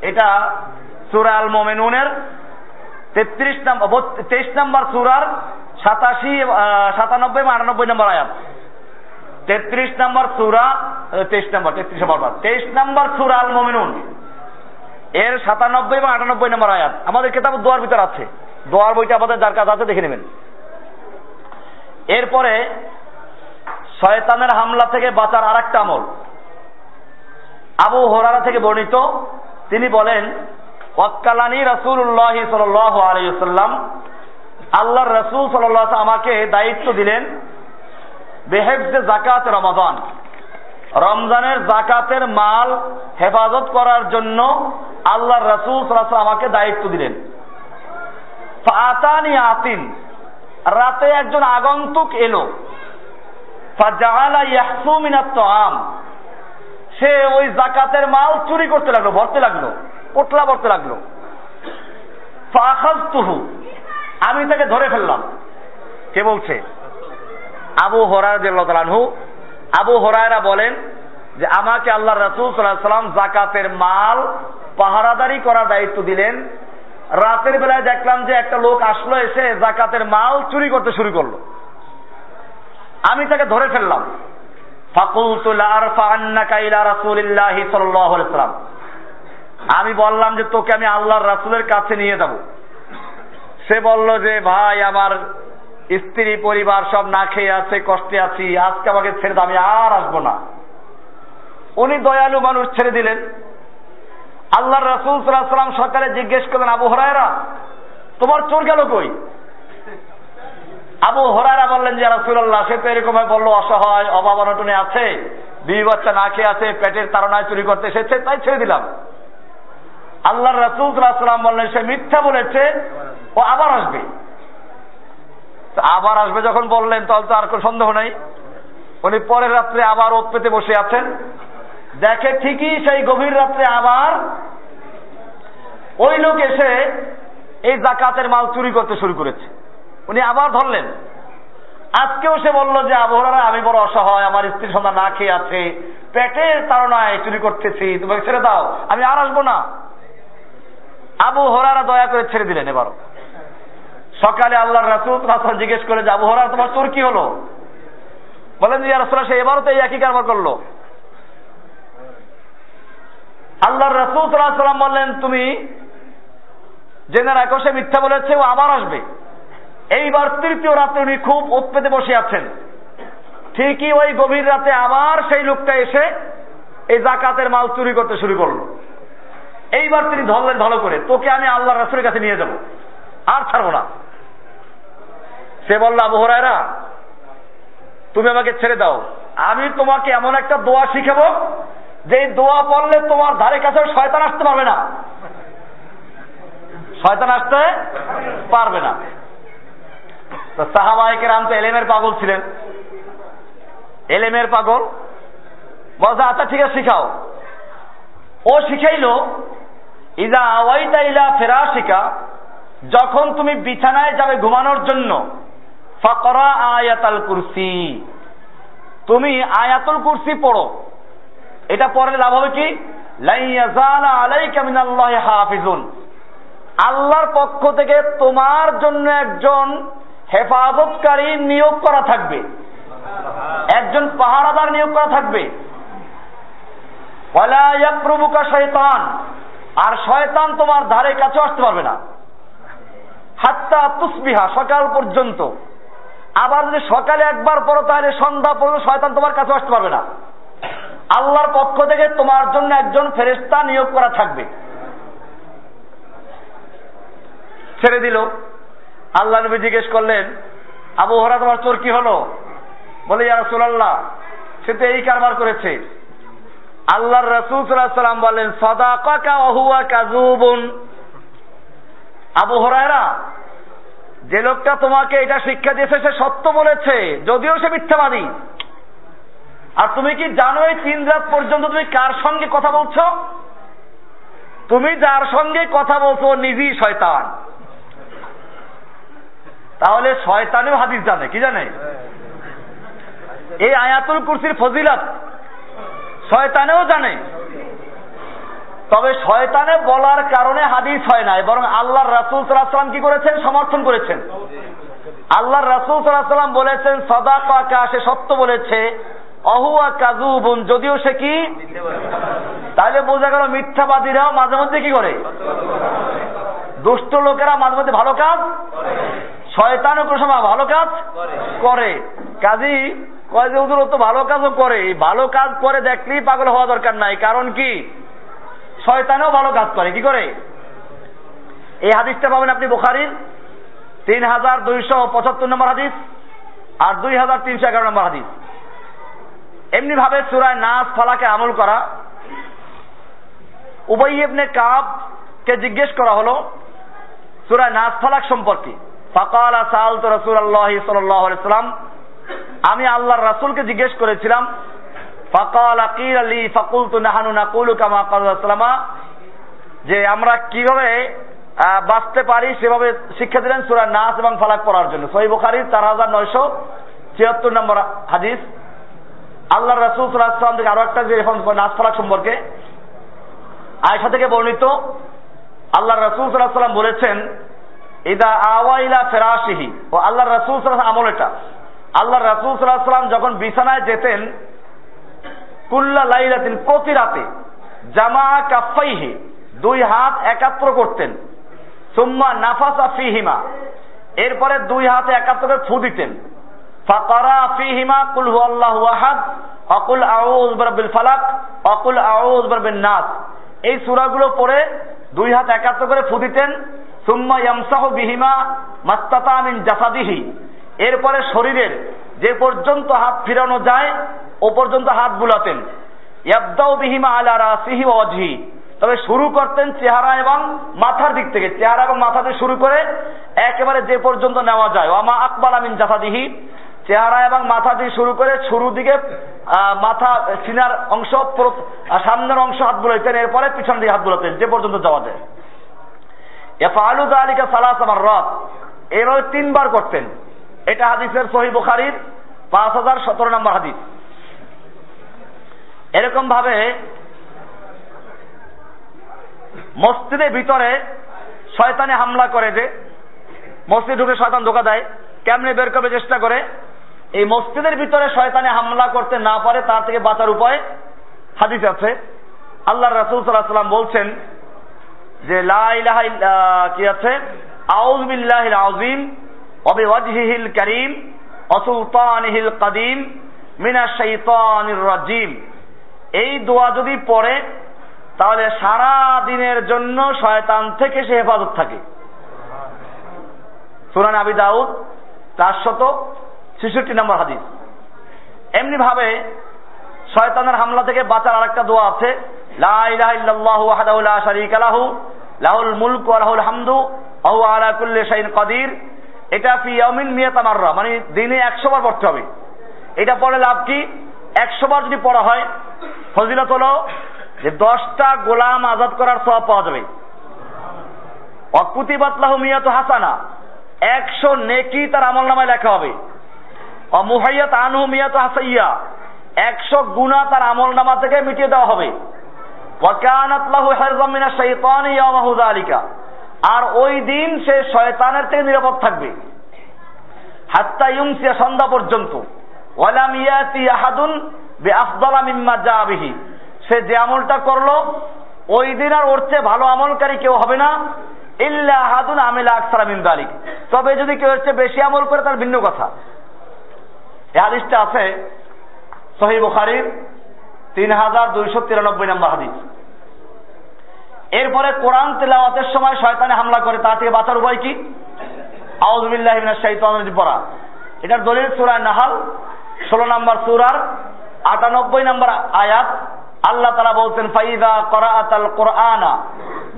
A: এটা সুরা আল মোমেনুনের তেত্রিশ নম্বর তেইশ নম্বর সুরার সাতাশি সাতানব্বই আটানব্বই নম্বর আয়াত। তেত্রিশ নম্বর সুরা তেইশ নম্বর, তেত্রিশ নম্বর তেইশ নম্বর সুরা আল মোমিনুন এর সাতানব্বই বা আটানব্বই নম্বর আয়াত। আমাদের কেতাব দোয়ার ভিতর আছে। দোয়ার বইটা আমাদের যার কাছে আছে, দেখে নেবেন। এরপরে শয়তানের হামলা থেকে বাঁচার আর একটা আমল। আবু হরারা থেকে বর্ণিত। তিনি বলেন, ওয়াক্কালানি রসুল্লাহ সাল্লাহ আলাইসাল্লাম আল্লাহর রসুল সাল্লাহ আমাকে দায়িত্ব দিলেন বেহেবজে জাকাত রমাদান। রমজানের জাকাতের মাল হেফাজত করার জন্য আল্লাহর রসুল সাল্লাহ আমাকে দায়িত্ব দিলেন। আতানি আতিন, রাতে একজন আগন্তুক এলো। সে ওই জাকাতের মাল চুরি করতে লাগল, ভরতে লাগল পোটলা ভরতে লাগল। আমি তাকে ধরে ফেললাম। কে বলছে? আবু হরারহু আবু হরায়রা বলেন যে, আমাকে আল্লাহ রসুল সাল্লাম জাকাতের মাল পাহারাদারি করার দায়িত্ব দিলেন। রাতের বেলায় দেখলাম যে একটা লোক আসলো এসে জাকাতের মাল চুরি করতে শুরু করল। আমি তাকে ধরে ফেললাম। আমি বললাম যে, তোকে আমি আল্লাহর রাসুলের কাছে নিয়ে যাব। সে বলল যে, ভাই, আমার স্ত্রী, পরিবার সব না খেয়ে আছে, কষ্টে আছি, আজকে আমাকে ছেড়ে দাও, আমি আর আসব না। উনি দয়ালু মানুষ ছেড়ে দিলেন। আল্লাহ রসুল সাল্লাম সকালে জিজ্ঞেস করলেন, আবু হরায়রা, তোমার চোর গেল কই? আবু হরারা বললেন যে রাসুল্লাহ সে তো এরকম বলল, অসহায় অভাব অনটনে আছে, বিবি বাচ্চা না খেয়ে আছে, পেটের তারনায় চুরি করতে এসেছে, তাই ছেড়ে দিলাম। আল্লাহ রাসুল সাল্লাম বললেন, সে মিথ্যা বলেছে, ও আবার আসবে। আবার আসবে যখন বললেন, তাহলে তো আর কোনো সন্দেহ নাই। উনি পরের রাত্রে আবার ওত পেতে বসে আছেন। দেখে ঠিকই সেই গভীর রাত্রে আবার ওই লোক এসে এই জাকাতের মাল চুরি করতে শুরু করেছে। উনি আবার ধরলেন। আজকেও সে বলল যে আবহাওয়ারা আমি বড় অসহায়, আমার স্ত্রী সন্ধ্যা না খেয়ে আছে। পেটের তাড়নায় চুরি করতেছি তোমাকে ছেড়ে দাও, আমি আর আসব না। আবু হরারা দয়া করে ছেড়ে দিলেন এবারও। সকালে আল্লাহ রাসুল রাসুল জিজ্ঞেস করে যে, আবু হরা তোমার চোর কি হলো? বলেন যে রাসুল সে এবারও তো এই একই কারবার করল। আল্লাহ রসুল সাল্লাম বললেন, তুমি জেনে রাখো, সে মিথ্যা বলেছে, ও আবার আসবে। এইবার তৃতীয় রাতে উনি খুব উৎপেতে বসে আছেন। ঠিকই ওই গভীর রাতে আবার সেই লোকটা এসে এই জাকাতের মাল চুরি করতে শুরু করল। এইবার তিনি ধরলেন ভালো করে, তোকে আমি আল্লাহ রসুলের কাছে নিয়ে যাব। আর ছাড়বো না। সে বলল, আবু হরায়রা, তুমি আমাকে ছেড়ে দাও। আমি তোমাকে এমন একটা দোয়া শিখাবো যে দোয়া পড়লে তোমার ধারে কাছে শয়তান আসতে পারবে না। শয়তান আসতে পারবে না। তো সাহাবাহিকের আম তো এলেমের পাগল ছিলেন। এলেমের পাগল বলছে আচ্ছা ঠিক আছে, শিখাও। ও শিখাইলো ইদা আওয়াইতা ইলা ফেরাশিকা যখন তুমি বিছানায় যাবে ঘুমানোর জন্য, ফাকরা আয়াতাল কুরসি তুমি আয়াতুল কুরসি পড়ো। এটা পরে লাভ হবে কি? হাফিজুন আল্লাহর পক্ষ থেকে তোমার জন্য একজন হেফাজতকারী নিয়োগ করা থাকবে। একজন পাহারাদার নিয়োগ করা থাকবে। প্রভুকা শয়তান আর শয়তান তোমার ধারে কাছে আসতে পারবে না। হাত্তা তুসবিহা, সকাল পর্যন্ত। আবার যদি সকালে একবার পড়ো, তাহলে সন্ধ্যা পর্যন্ত শয়তান তোমার কাছে আসতে পারবে না। আল্লাহর পক্ষ থেকে তোমার জন্য একজন ফেরেস্তা নিয়োগ করা থাকবে। ছেড়ে দিল। আল্লাহ নবী জিজ্ঞেস করলেন, আবু হরা তোমার চোর কি হলো? বলে, ইয়া রাসূলুল্লাহ, সে তো এই কারবার করেছে। আল্লাহর রাসূল সাল্লাম বলেন, সাদাকাকা ওয়া হুয়া কাযুবুন। আবু হুরায়রা, যে লোকটা তোমাকে এটা শিক্ষা দিয়েছে, সে সত্য বলেছে, যদিও সে মিথ্যাবাদী। আর তুমি কি জানো এই তিন রাত পর্যন্ত তুমি কার সঙ্গে কথা বলছো? তুমি যার সঙ্গে কথা বলছো নিজেই শয়তান। তাহলে শয়তানেও হাদিস জানে, কি জানে? এই আয়াতুল কুরসির ফজিলত শয়তানেও জানে। তবে শয়তানে বলার কারণে হাদিস হয় নাই বরং আল্লাহর রাসূল আলাইহি কি করেছেন? সমর্থন করেছেন। আল্লাহর রাসূল সাল্লাম বলেছেন সদাকা সে সত্য বলেছে, অহুয়া কাজুবুন যদিও সে কি? তাহলে বোঝা গেল মিথ্যাবাদীরাও মাঝে মধ্যে কি করে? দুষ্ট লোকেরা মাঝে মধ্যে ভালো কাজ শয়তানও কোনো ভালো কাজ করে। কাজী কয় যে, হুজুর তো ভালো কাজও করে। এই ভালো কাজ করে দেখলেই পাগল হওয়া দরকার নাই। কারণ কি? শয়তানেও ভালো কাজ করে। কি করে? এই হাদিসটা পাবেন আপনি বুখারির। তিন হাজার দুইশো পঁচাত্তর নম্বর হাদিস আর দুই হাজার তিনশো এগারো নম্বর হাদিস। এমনি ভাবে সুরায় নাচ ফালাকে আমল করা। উবই ইবনে কাব কে জিজ্ঞেস করা হলো সুরায় নাচ ফালাক সম্পর্কে। ফাকাল সাল তো রসুল আল্লাহ সাল্লাম আমি আল্লাহর রাসূলকে জিজ্ঞেস করেছিলাম, ফাকাল আকির আলী ফাকুল তু নাহানু নাকুলু কামা কালামা যে আমরা কীভাবে বাঁচতে পারি সেভাবে শিক্ষা দিলেন সুরা নাস এবং ফালাক পড়ার জন্য। সহি বুখারির চার হাজার নয়শো ছিয়াত্তর নম্বর হাদিস। আল্লাহ রাসুল সাল্লাম থেকে আরও একটা যে নাস ফালাক সম্পর্কে। আয়সা থেকে বর্ণিত আল্লাহ রাসুল সাল্লাহ সাল্লাম বলেছেন, ইদা আওয়াইলা ফেরাসিহি ও আল্লাহ রাসুল সাল্লাহ আমল এটা। আল্লাহ রাসুল সাল্লাহ সাল্লাম যখন বিছানায় যেতেন, কুল্লা লাইলাতিন, প্রতি রাতে জামা কাফাইহি দুই হাত একাত্র করতেন, সুম্মা নাফাসা ফিহিমা, এরপরে দুই হাতে একাত্র করে ফু দিতেন, ফাকারা ফিহিমা, কুল হু আল্লাহ আহাদ, অকুল আউজ বিল ফালাক, অকুল আউজ বিন নাস, এই সূরাগুলো পড়ে দুই হাত একাত্র করে ফু দিতেন, সুম্মা ইয়ামসাহু বিহিমা, মাস্তাতা মিন জাসাদিহি এরপরে শরীরের যে পর্যন্ত হাত ফিরানো যায়, ও পর্যন্ত হাত বুলাতেন। তবে শুরু করতেন চেহারা এবং মাথার দিক থেকে। চেহারা এবং মাথা থেকে শুরু করে একেবারে যে পর্যন্ত নেওয়া যায়। ওয়ামা আকবাল আমিন জাসাদিহি। চেহারা এবং মাথা দিয়ে শুরু করে শুরু দিকে মাথা সিনার অংশ সামনের অংশ হাত বুলাইতেন। এরপরে পিছন দিকে হাত বুলাতেন, যে পর্যন্ত যাওয়া যায়। আলু আলিকা সালাস আমার রথ এভাবে তিনবার করতেন। এটা হাদিসের সহি বুখারির পাঁচ হাজার সতেরো নম্বর হাদিস। এরকম ভাবে মসজিদের ভিতরে শয়তানে হামলা করে যে, মসজিদ ঢুকে শয়তান ধোকা দেয়, কেমনে বের করবে চেষ্টা করে, এই মসজিদের ভিতরে শয়তানে হামলা করতে না পারে তার থেকে বাঁচার উপায় হাদিস আছে। আল্লাহ রাসূল সাল্লাম বলছেন যে, লা ইলাহা ইল্লা- কি আছে? আউজ বিল্লাহিল আযীম ওয়া বিওয়াজহিহিল কারীম ওয়া সুলতানিহিল কাদীম মিনাশ শাইতানির রাজীম এই দোয়া যদি পড়ে, তাহলে সারা দিনের জন্য শয়তান থেকে সে হেফাজত থাকে। সুরান আবি দাউদ চারশত ছেষট্টি নম্বর হাদিস। এমনি ভাবে শয়তানের হামলা থেকে বাঁচার আরেকটা দোয়া আছে লাহুল মুলকু ওয়া লাহুল হামদু হুয়া আলা কুল্লি শাইইন কাদির। এটা ফি ইয়াউমিন মিয়াতা মানে দিনে 100 বার পড়তে হবে। এটা পড়ে লাভ কি? 100 বার যদি পড়া হয়, ফজিলত হলো যে 10টা গোলাম আজাদ করার সব পাওয়া যাবে। অকুতিবাত লাহু মিয়াতু হাসানা 100 নেকি তার আমলনামায় লেখা হবে। অমুহাইয়া অমুহাইয়াত আনহু মিয়াতু হাসাইয়া, একশো গুণা তার আমল নামা থেকে মিটিয়ে দেওয়া হবে। ওয়াকানাত লাহু শাইতানি ইয়াওমাহু যালিকা। আর ওই দিন সে শয়তানের থেকে নিরাপদ থাকবে। হাত্তা ইউমসিয়া সন্ধ্যা পর্যন্ত। ওয়ালাম ইয়াতি আহাদুন বিআফদালা মিম্মা জা সে যে আমলটা করল, ওই দিন আর ওর চেয়ে ভালো আমলকারী কেউ হবে না। ইল্লা আহাদুন আমিলা আকসারা মিন যালিক তবে যদি কেউ চেয়ে বেশি আমল করে, তার ভিন্ন কথা। এই হাদিসটা আছে সহি বুখারির তিন হাজার দুইশো তিরানব্বই নম্বর হাদিস। এরপরে কোরআন তেলাওয়াতের সময় শয়তানে হামলা করে, তা থেকে বাঁচার উপায় কি? আউজবিল্লাহ শাইতান পড়া। এটার দলিল সুরায় নাহাল, ষোলো নম্বর সুরার আটানব্বই নম্বর আয়াত। আল্লাহ তারা বলছেন ফাইদা করাআতাল কোরআনা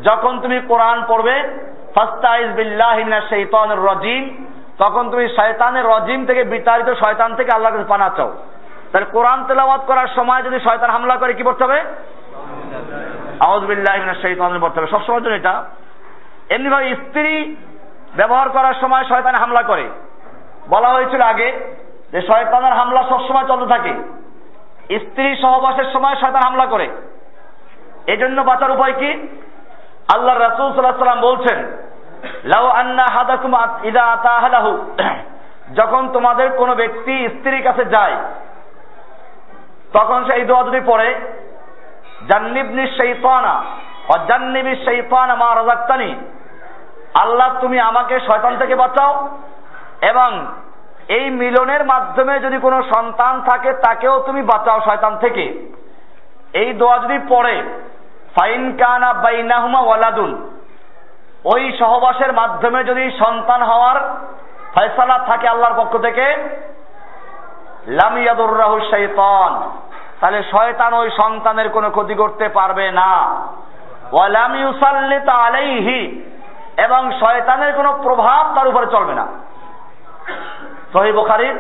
A: যখন তুমি কোরআন পড়বে ফাস্তাইজ বিল্লাহ শাইতানির রাজিম তখন তুমি শয়তানের রজিম থেকে বিতাড়িত শয়তান থেকে আল্লাহর কাছে পানা চাও। তাহলে কোরআন তেলাওয়াত করার সময় যদি শয়তান হামলা করে, কি করতে হবে? আউজবিল্লাহ শাইতানের পড়তে হবে। সবসময় জন্য এটা। এমনিভাবে স্ত্রী ব্যবহার করার সময় শয়তান হামলা করে। বলা হয়েছিল আগে যে শয়তানের হামলা সবসময় চলতে থাকে। স্ত্রী সহবাসের সময় শয়তান হামলা করে। এজন্য বাঁচার উপায় কি? আল্লাহ রাসুল সাল্লাহ সাল্লাম বলছেন, লাউ আন্না হাদাকুম ইদা আতাহালাহু। যখন তোমাদের কোনো ব্যক্তি স্ত্রীর কাছে যায়, তখন সে এই দোয়া যদি পড়ে জান্নিবনি শৈতানা অজান্নিবি শৈতানা মা রাজাক্তানি আল্লাহ, তুমি আমাকে শয়তান থেকে বাঁচাও এবং এই মিলনের মাধ্যমে যদি কোনো সন্তান থাকে, তাকেও তুমি বাঁচাও শয়তান থেকে। এই দোয়া যদি পড়ে, ফাইন কানা বাইনাহুমা ওয়ালাদুন। ওই সহবাসের মাধ্যমে যদি সন্তান হওয়ার ফয়সালা থাকে আল্লাহর পক্ষ থেকে লামিয়াদুর রাহু শৈতান তাহলে শয়তান ওই সন্তানের কোনো ক্ষতি করতে পারবে না। ওয়ালাম ইউসাল্লিত আলাইহি, এবং শয়তানের কোনো প্রভাব তার উপরে চলবে না। সহি বুখারির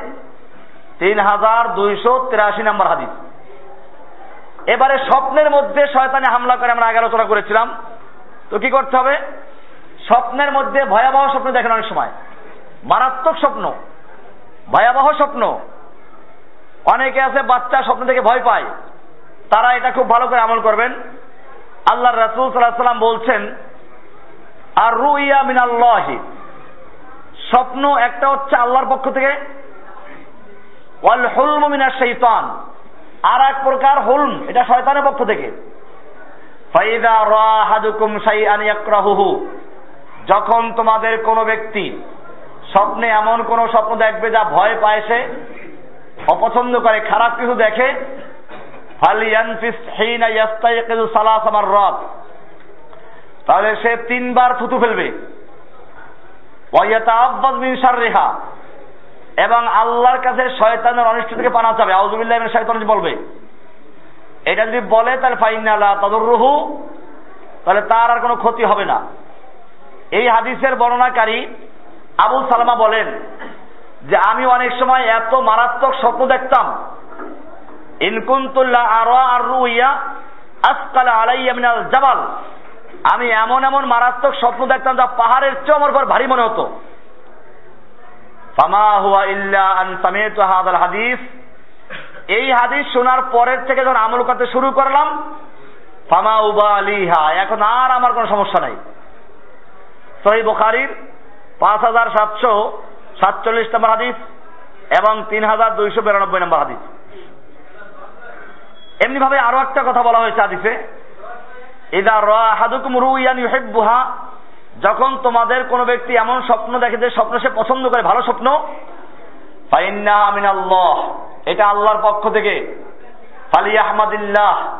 A: তিন হাজার দুইশো তিরাশি নম্বর হাদিস। এবারে স্বপ্নের মধ্যে শয়তানে হামলা করে আমরা আগে আলোচনা করেছিলাম। তো কি করতে হবে? স্বপ্নের মধ্যে ভয়াবহ স্বপ্ন দেখেন অনেক সময়। মারাত্মক স্বপ্ন, ভয়াবহ স্বপ্ন। অনেকে আছে বাচ্চা স্বপ্ন থেকে ভয় পায়। তারা এটা খুব ভালো করে আমল করবেন। আল্লাহ রাসুল সাল্লাম বলছেন আর রু রুইয়া মিনাল্লাহি। স্বপ্ন একটা হচ্ছে আল্লাহর পক্ষ থেকে। ওয়াল হুলম মিনার শৈতান আর এক প্রকার হুলম, এটা শয়তানের পক্ষ থেকে। ফাইদা রাহাদুকুম শাইআন ইয়াকরাহুহু। যখন তোমাদের কোনো ব্যক্তি স্বপ্নে এমন কোন স্বপ্ন দেখবে যা ভয় পায় সে অপছন্দ করে, খারাপ কিছু দেখে তাহলে সে তিনবার থুতু ফেলবে। রেহা এবং আল্লাহর কাছে শয়তানের অনিষ্ট থেকে পানা চাবে। আউজুবিল্লাহ শয়তান বলবে। এটা যদি বলে, তাহলে ফাইনালা তাদের রুহু তাহলে তার আর কোনো ক্ষতি হবে না। এই হাদিসের বর্ণনাকারী আবু সালমা বলেন যে আমি অনেক সময় এত মারাত্মক স্বপ্ন দেখতাম। ইনকুন্তুল্লাহ আরও আর রুইয়া আসকাল আলাইয়া মিনাল জাবাল। আমি এমন এমন মারাত্মক স্বপ্ন দেখতাম যা পাহাড়ের চেয়ে আমার উপর ভারী মনে হতো। ফামা হুয়া ইল্লা আন সামিতু হাদাল হাদিস। এই হাদিস শোনার পরের থেকে যখন আমল করতে শুরু করলাম, ফামা উবা আলিহা, এখন আর আমার কোনো সমস্যা নাই। সহি বুখারির পাঁচ হাজার সাতশো সাতচল্লিশ নম্বর হাদিস এবং তিন হাজার দুইশো বিরানব্বই নম্বর হাদিস। এমনি ভাবে আরও একটা কথা বলা হয়েছে হাদিসে। ইদা রাহাদুকুম রুইয়ান ইউহিব্বুহা যখন তোমাদের কোনো ব্যক্তি এমন স্বপ্ন দেখে যে স্বপ্ন সে পছন্দ করে, ভালো স্বপ্ন, ফাইন্না আমিনাল্লাহ এটা আল্লাহর পক্ষ থেকে ফালি আহমদুল্লাহ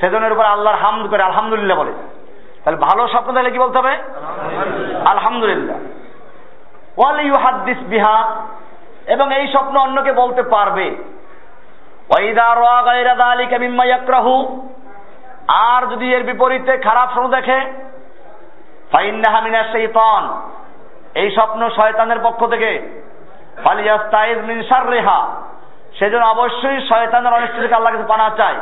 A: সেজনের উপর আল্লাহর হামদ করে, আলহামদুলিল্লাহ বলে। তাহলে ভালো স্বপ্ন দেখলে কি বলতে হবে? আলহামদুলিল্লাহ। ওয়াল হাদিস বিহা, এবং এই স্বপ্ন অন্যকে বলতে পারবে। আর যদি এর বিপরীতে খারাপ স্বপ্ন দেখে শৈতান এই স্বপ্ন শয়তানের পক্ষ থেকে শাররিহা, সেজন্য অবশ্যই শয়তানের অনিষ্ট থেকে আল্লাহ কাছে পানা চায়।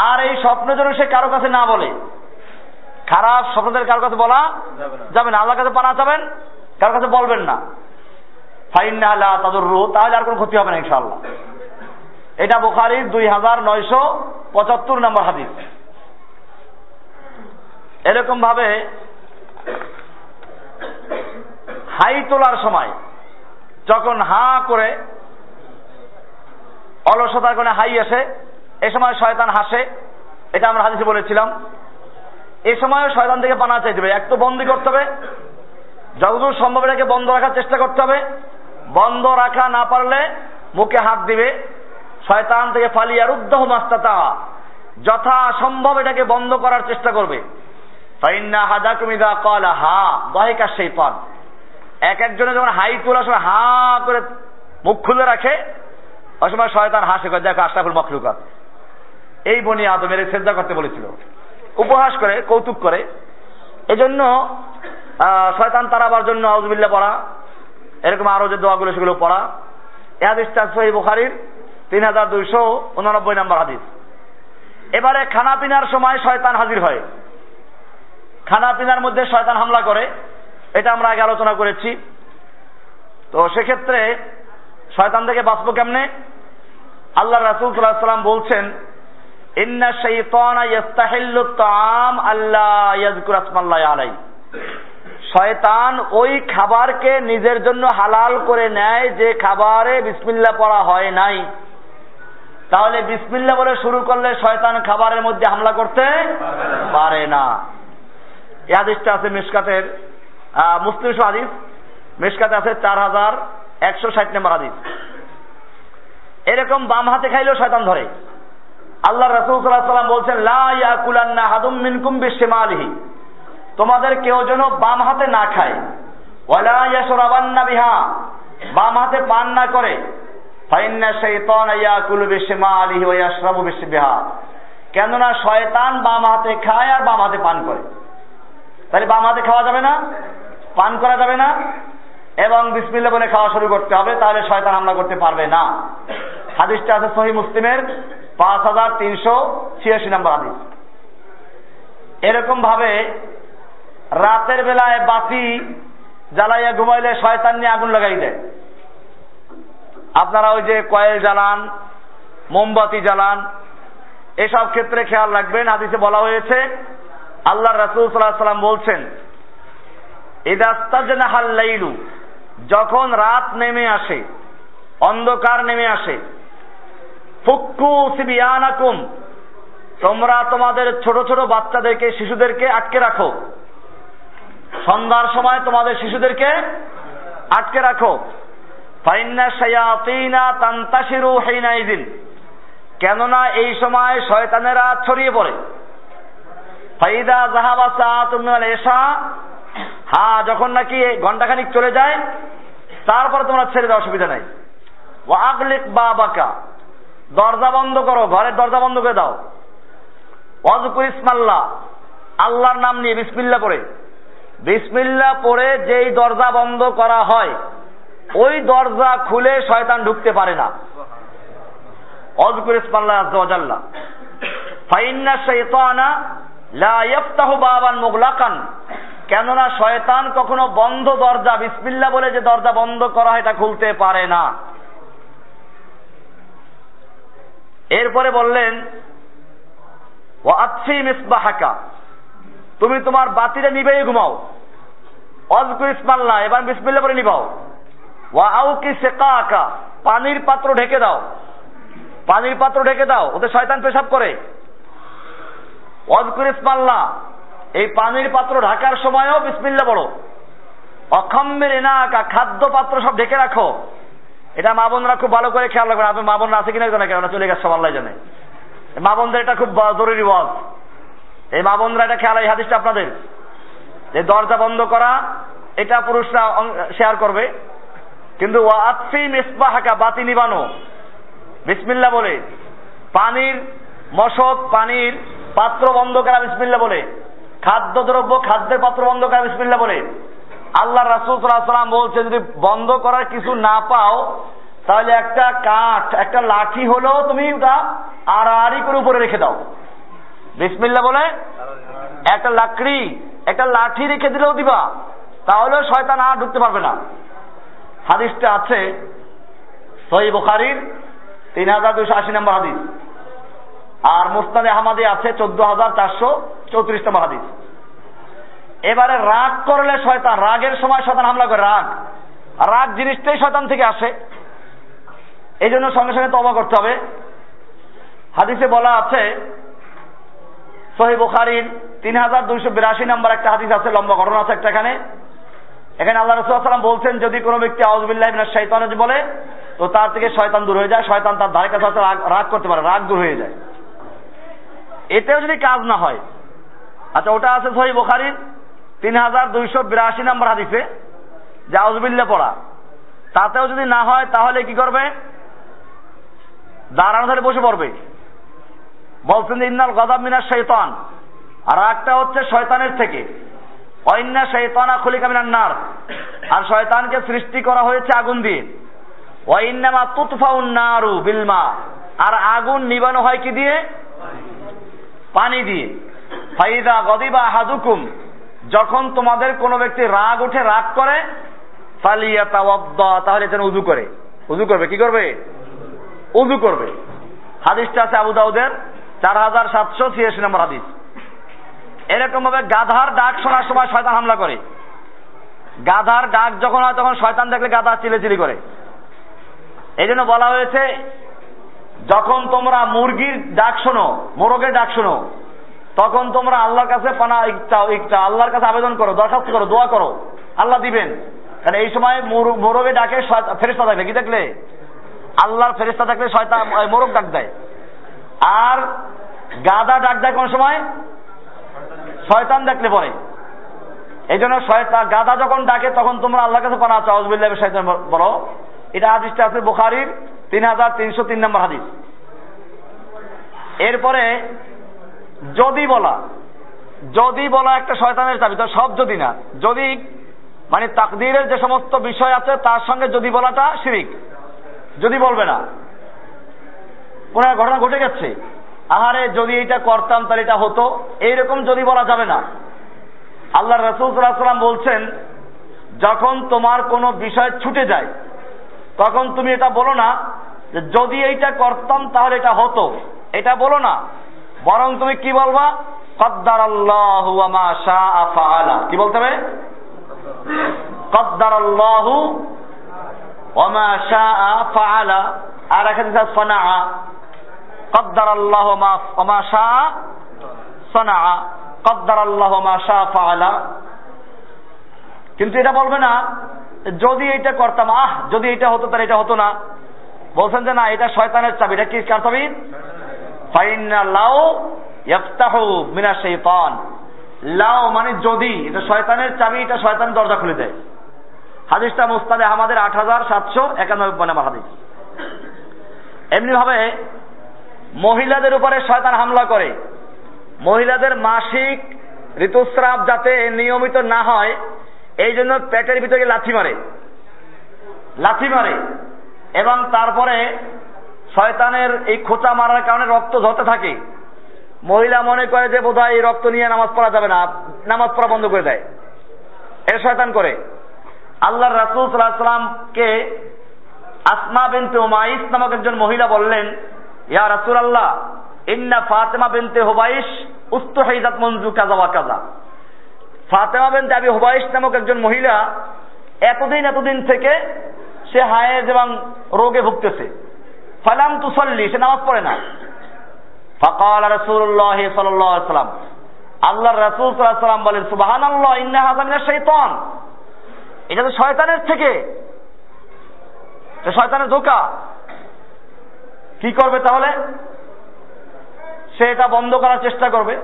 A: আর এই স্বপ্ন যেন সে কারও কাছে না বলে। খারাপ স্বপ্নদের কারও কাছে বলা যাবে না। আল্লাহর কাছে পানা চাবেন কারও কাছে বলবেন না। ফাইন আল্লাহ তাদের রু তাহলে আর কোনো ক্ষতি হবে না ইনশাআল্লাহ। এটা বুখারির দুই হাজার নয়শো পঁচাত্তর নম্বর হাদিস। এরকম ভাবে হাই তোলার সময় যখন হা করে অলসতার কোণে হাই আসে এ সময় শয়তান হাসে এটা আমরা হাদিসে বলেছিলাম। এ সময়ও শয়তান থেকে পানা চাইতে হবে। এক তো বন্দি করতে হবে। যতদূর সম্ভব এটাকে বন্ধ রাখার চেষ্টা করতে হবে। বন্ধ রাখা না পারলে মুখে হাত দিবে। শয়তান থেকে ফালিয়ার উদ্দহ মাস্তাতা। যথা সম্ভব এটাকে বন্ধ করার চেষ্টা করবে। ফাইন্না হাদা কুমিদা কলা হা, দহেকা সেই পান এক একজনে যখন হাই তোলার সময় হা করে মুখ খুলে রাখে, ওই সময় শয়তান হাসে করে দেখো, আশরাফুল মখলুকাত। এই বনি আদমের শ্রদ্ধা করতে বলেছিল। উপহাস করে, কৌতুক করে। এজন্য শয়তান তারাবার জন্য আউজবিল্লা পড়া, এরকম আরও যে দোয়াগুলো সেগুলো পড়া। এ হাদিসটা সহি বুখারির তিন হাজার দুইশো উনানব্বই নম্বর হাদিস। এবারে খানা পিনার সময় শয়তান হাজির হয়। খানা পিনার মধ্যে শয়তান হামলা করে, এটা আমরা আগে আলোচনা করেছি। তো সেক্ষেত্রে শয়তান থেকে বাঁচবো কেমনে? আল্লাহ রাসুল সাল্লাহ সাল্লাম বলছেন শয়তান ওই খাবারকে নিজের জন্য হালাল করে নেয় যে খাবারে বিসমিল্লাহ পড়া হয় নাই। তাহলে বিসমিল্লা বলে শুরু করলে শয়তান খাবারের মধ্যে হামলা করতে পারে না। এই হাদিসটা আছে মিসকাতের মুসলিম হাদিস। মিসকাতে আছে চার হাজার একশো ষাট নম্বর হাদিস। এরকম বাম হাতে খাইলেও শয়তান ধরে। আল্লাহ রসুল সাল্লাহ সাল্লাম বলছেন, লা ইয়াকুলান্না হাদুম মিনকুম বিশিমালিহি। তোমাদের কেউ যেন বাম হাতে না খায়। ওয়ালা ইয়াশরাবান্না বিহা। বাম হাতে পান না করে। ফাইন্না শাইতান ইয়াকুলু বিশিমালিহি ওয়া ইয়াশরাবু বিশিবিহা কেননা শয়তান বাম হাতে খায় আর বাম হাতে পান করে। তাহলে বাম হাতে খাওয়া যাবে না? পান করা যাবে না? এবং বিসমিল্লা বলে খাওয়া শুরু করতে হবে, তাহলে শয়তান হামলা করতে পারবে না। হাদিসটা আছে সহি মুসলিমের। পাঁচ হাজার তিনশো ছিয়াশি নম্বর হাদিস। এরকম ভাবে রাতের বেলায় বাতি জ্বালাইয়া ঘুমাইলে শয়তান নিয়ে আগুন লাগাই দেয়। আপনারা ওই যে কয়েল জ্বালান, মোমবাতি জ্বালান, এসব ক্ষেত্রে খেয়াল রাখবেন, হাদিসে বলা হয়েছে আল্লাহ রাসুল সাল্লাহ সাল্লাম বলছেন ইদাস্তাজনাহাল লাইলু যখন রাত নেমে আসে, অন্ধকার নেমে আসে তোমরা তোমাদের ছোট ছোট বাচ্চাদেরকে, শিশুদেরকে আটকে রাখো। সন্ধ্যার সময় তোমাদের শিশুদেরকে আটকে রাখো। কেননা এই সময় শয়তানেরা ছড়িয়ে পড়ে। ফাইদা জাহাবা সাআতুমিনাল এসা হা, যখন নাকি ঘন্টাখানিক চলে যায়, তারপরে তোমরা ছেড়ে দেওয়া অসুবিধা নাই। ও আগলিক বা বাকা দরজা বন্ধ করো, ঘরের দরজা বন্ধ করে দাও। অজকুর ইসমাল্লাহ, আল্লাহর নাম নিয়ে বিসমিল্লা পড়ে। বিসমিল্লা পড়ে যেই দরজা বন্ধ করা হয়, ওই দরজা খুলে শয়তান ঢুকতে পারে না। অজকুর ইসমাল্লাহ আজ্লাহ ফাইন্না শৈতানা লা ইয়াফতাহু বাবান মুগলাকান। কেননা শয়তান কখনো বন্ধ দরজা বিসমিল্লা বলে যে দরজা বন্ধ করা হয়, এটা খুলতে পারে না। এরপরে বললেন ও আচ্ছি মিসবাহাকা, তুমি তোমার বাতিটা নিবেই ঘুমাও। অজকু ইসমাল্লাহ এবার বিসমিল্লা বলে নিবাও। ওয়া আউকি সেকা আকা পানির পাত্র ঢেকে দাও। পানির পাত্র ঢেকে দাও, ওতে শয়তান পেশাব করে। অজকুর ইসমাল্লাহ এই পানির পাত্র ঢাকার সময়ও বিসমিল্লা বড় অক্ষম্যের এনাকা খাদ্য পাত্র সব ঢেকে রাখো। এটা মা বোনরা খুব ভালো করে খেয়াল রাখবেন। আপনি মা বোনরা আছে কিনা কেন কেন চলে গেছে সব আল্লাহ জানে। মা বোনদের এটা খুব জরুরি ওয়াজ। এই মা বোনরা এটা খেয়াল, এই হাদিসটা আপনাদের। যে দরজা বন্ধ করা, এটা পুরুষরা শেয়ার করবে। কিন্তু ওয়াতফি মিসবাহাকা, বাতি নিবানো। বিসমিল্লা বলে। পানির মশক, পানির পাত্র বন্ধ করা বিসমিল্লা বলে। খাদ্য দ্রব্য খাদ্যের পাত্র বন্ধ করা বিসমিল্লা বলে। আল্লাহ রাসুল সাল্লাম বলছে যদি বন্ধ করার কিছু না পাও, তাহলে একটা কাঠ, একটা লাঠি হলেও তুমি ওটা আড়াআড়ি করে উপরে রেখে দাও। বিসমিল্লা বলে, একটা লাকড়ি, একটা লাঠি রেখে দিলেও দিবা তাহলে শয়তান আর ঢুকতে পারবে না। হাদিসটা আছে সহি বুখারির তিন হাজার দুশো আশি নম্বর হাদিস। আর মুস্তাদে আহমাদে আছে চোদ্দ হাজার চারশো চৌত্রিশ নম্বর হাদিস। এবারে রাগ করলে শয়তান, রাগের সময় শয়তান হামলা করে, রাগ। রাগ জিনিসটাই শয়তান থেকে আসে। এই জন্য সঙ্গে সঙ্গে তবা করতে হবে। হাদিসে বলা আছে, সহি বুখারির তিন হাজার দুইশো বিরাশি নম্বর একটা হাদিস আছে, লম্বা ঘটনা আছে একটা এখানে। এখানে আল্লাহ রসুল্লাহাম বলছেন, যদি কোনো ব্যক্তি আউজবিল্লাহ শাইতান বলে, তো তার থেকে শয়তান দূর হয়ে যায়, শয়তান তার ধারে কাছে রাগ করতে পারে, রাগ দূর হয়ে যায়। এতেও যদি কাজ না হয় আচ্ছা ওটা আছে সহি বোখারির তিন হাজার দুইশো বিরাশি নম্বর হাদিসে, যে আউজবিল্লা পড়া। তাতেও যদি না হয়, তাহলে কি করবে? দাঁড়ানো ধরে বসে পড়বে। বলছেন যে, ইন্নাল গদাব মিনার শৈতান। আর একটা হচ্ছে শয়তানের থেকে। অন্যা শৈতানা খুলিকা মিনার নার। আর শয়তানকে সৃষ্টি করা হয়েছে আগুন দিয়ে। ওয়াইন্নামা তুতফাউন নারু বিলমা। আর আগুন নিবানো হয় কি দিয়ে? পানি দিয়ে। ফাইদা গদিবা হাদুকুম যখন তোমাদের কোনো ব্যক্তি রাগ উঠে রাগ করে ফালিয়া তাহলে যেন উজু করে। উজু করবে, কি করবে? উজু করবে। হাদিসটা আছে আবু দাউদের, চার হাজার সাতশো ছিয়াশি নম্বর হাদিস। এরকম ভাবে গাধার ডাক শোনার সময় শয়তান হামলা করে। গাধার ডাক যখন হয়, তখন শয়তান দেখলে গাধা চিলেচিলি করে। এই জন্য বলা হয়েছে, যখন তোমরা মুরগির ডাক শোনো, মোরগের ডাক শোনো তখন তোমরা আল্লাহর কাছে পানা চাও ইচ্ছা আল্লাহর কাছে আবেদন করো, দরখাস্ত করো, দোয়া করো। আল্লাহ দিবেন। কারণ এই সময় মোরগে ডাকে ফেরিস্তা থাকলে কি দেখলে? আল্লাহর ফেরিস্তা থাকলে শয়তান মোরগ ডাক দেয়। আর গাদা ডাক দেয় কোন সময়? শয়তান দেখলে পরে। এই জন্য গাদা যখন ডাকে, তখন তোমরা আল্লাহর কাছে পানা চাও। বিল্লাহ শয়তান বলো। এটা হাদিসটা আছে বুখারির তিন হাজার তিনশো তিন নম্বর হাদিস। এরপরে যদি বলা যদি বলা একটা শয়তানের চাবি, তো সব যদি না। যদি মানে তাকদিরের যে সমস্ত বিষয় আছে, তার সঙ্গে যদি বলাটা শিরিক। যদি বলবে না। কোন ঘটনা ঘটে গেছে। আহারে, যদি এটা করতাম, তাহলে এটা হতো। এইরকম যদি বলা যাবে না। আল্লাহ রসুল সাল্লাম বলছেন, যখন তোমার কোনো বিষয় ছুটে যায়, তখন তুমি এটা বলো না যে, যদি এইটা করতাম, তাহলে এটা হতো। এটা বলো না। বরং তুমি কি বলবা? কদ্দার আল্লাহ কি বলতে হবে? কদ্দার আল্লাহ আর এখানে সনা কদ্দার আল্লাহ ওমা শাহ সনা কদ্দার আল্লাহ মা শাহ ফাআলা। কিন্তু এটা বলবে না, যদি এটা করতাম, আহ, যদি এটা হতো তাহলে এটা হতো না। বলছেন যে, না, এটা শয়তানের চাবি। এটা কি, কার চাবি? লাও ইয়াফতাহু মিনা শাইতান। লাও মানে যদি, এটা শয়তানের চাবি, এটা শয়তানের দরজা খুলে দেয়। হাদিসটা মুস্তাদে আমাদের আট হাজার সাতশো একানব্বই নম্বর হাদিস। এমনি ভাবে মহিলাদের উপরে শয়তান হামলা করে। মহিলাদের মাসিক ঋতুস্রাব যাতে নিয়মিত না হয়, এই জন্য পেটের ভিতরে লাথি মারে। লাথি মারে। এবং তারপরে শয়তানের এই খোঁচা মারার কারণে রক্ত ঝরতে থাকে। মহিলা মনে করে যে বোধ এই রক্ত নিয়ে নামাজ পড়া যাবে না, নামাজ পড়া বন্ধ করে দেয়। এর শয়তান করে। আল্লাহ রাসুল সাল্লাহামকে আসমা বিনতে ওমাইস নামক একজন মহিলা বললেন, ইয়া রাসুল আল্লাহ ইন্না ফাতেমা বিনতে হোবাইশ উস্ত হাইজাত মঞ্জু কাজা ওয়া কাজা ফাতেমা বিনতে আবি হোবাইশ নামক একজন মহিলা এতদিন এতদিন থেকে সে হায়েজ এবং রোগে ভুগতেছে। ফালাম তুসল্লি, সে নামাজ পড়ে না। ফকাল রসুল্লাহ সাল্লাম। আল্লাহ রসুল সাল্লাম বলেন সুবাহান আল্লাহ ইন্না হাজামিনা শৈতান এটা তো শয়তানের থেকে। শয়তানের ধোকা। কি করবে তাহলে? সে এটা বন্ধ করার চেষ্টা করবে।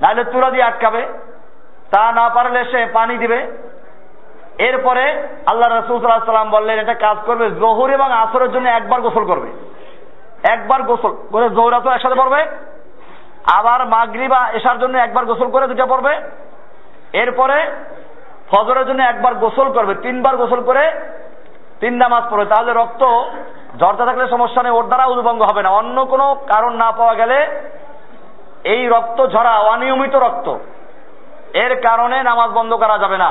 A: নাহলে তুলা দিয়ে আটকাবে। তা না পারলে সে পানি দিবে। এরপরে আল্লাহ রসুল সাল্লাম বললেন, এটা কাজ করবে জহুর এবং আসরের জন্য একবার গোসল করবে। একবার গোসল করে জহুর, আসর একসাথে পড়বে, আবার মাগরি বা এসার জন্য একবার গোসল করে দুটা পড়বে। এরপরে ফজরের জন্য একবার গোসল করবে, তিনবার গোসল করে তিন নামাজ পড়বে। তাহলে রক্ত ঝরতে থাকলে সমস্যা নেই, ওর দ্বারা উদ্ভঙ্গ হবে না। অন্য কোনো কারণ না পাওয়া গেলে এই রক্ত ঝরা অনিয়মিত রক্ত। এর কারণে নামাজ বন্ধ করা যাবে না।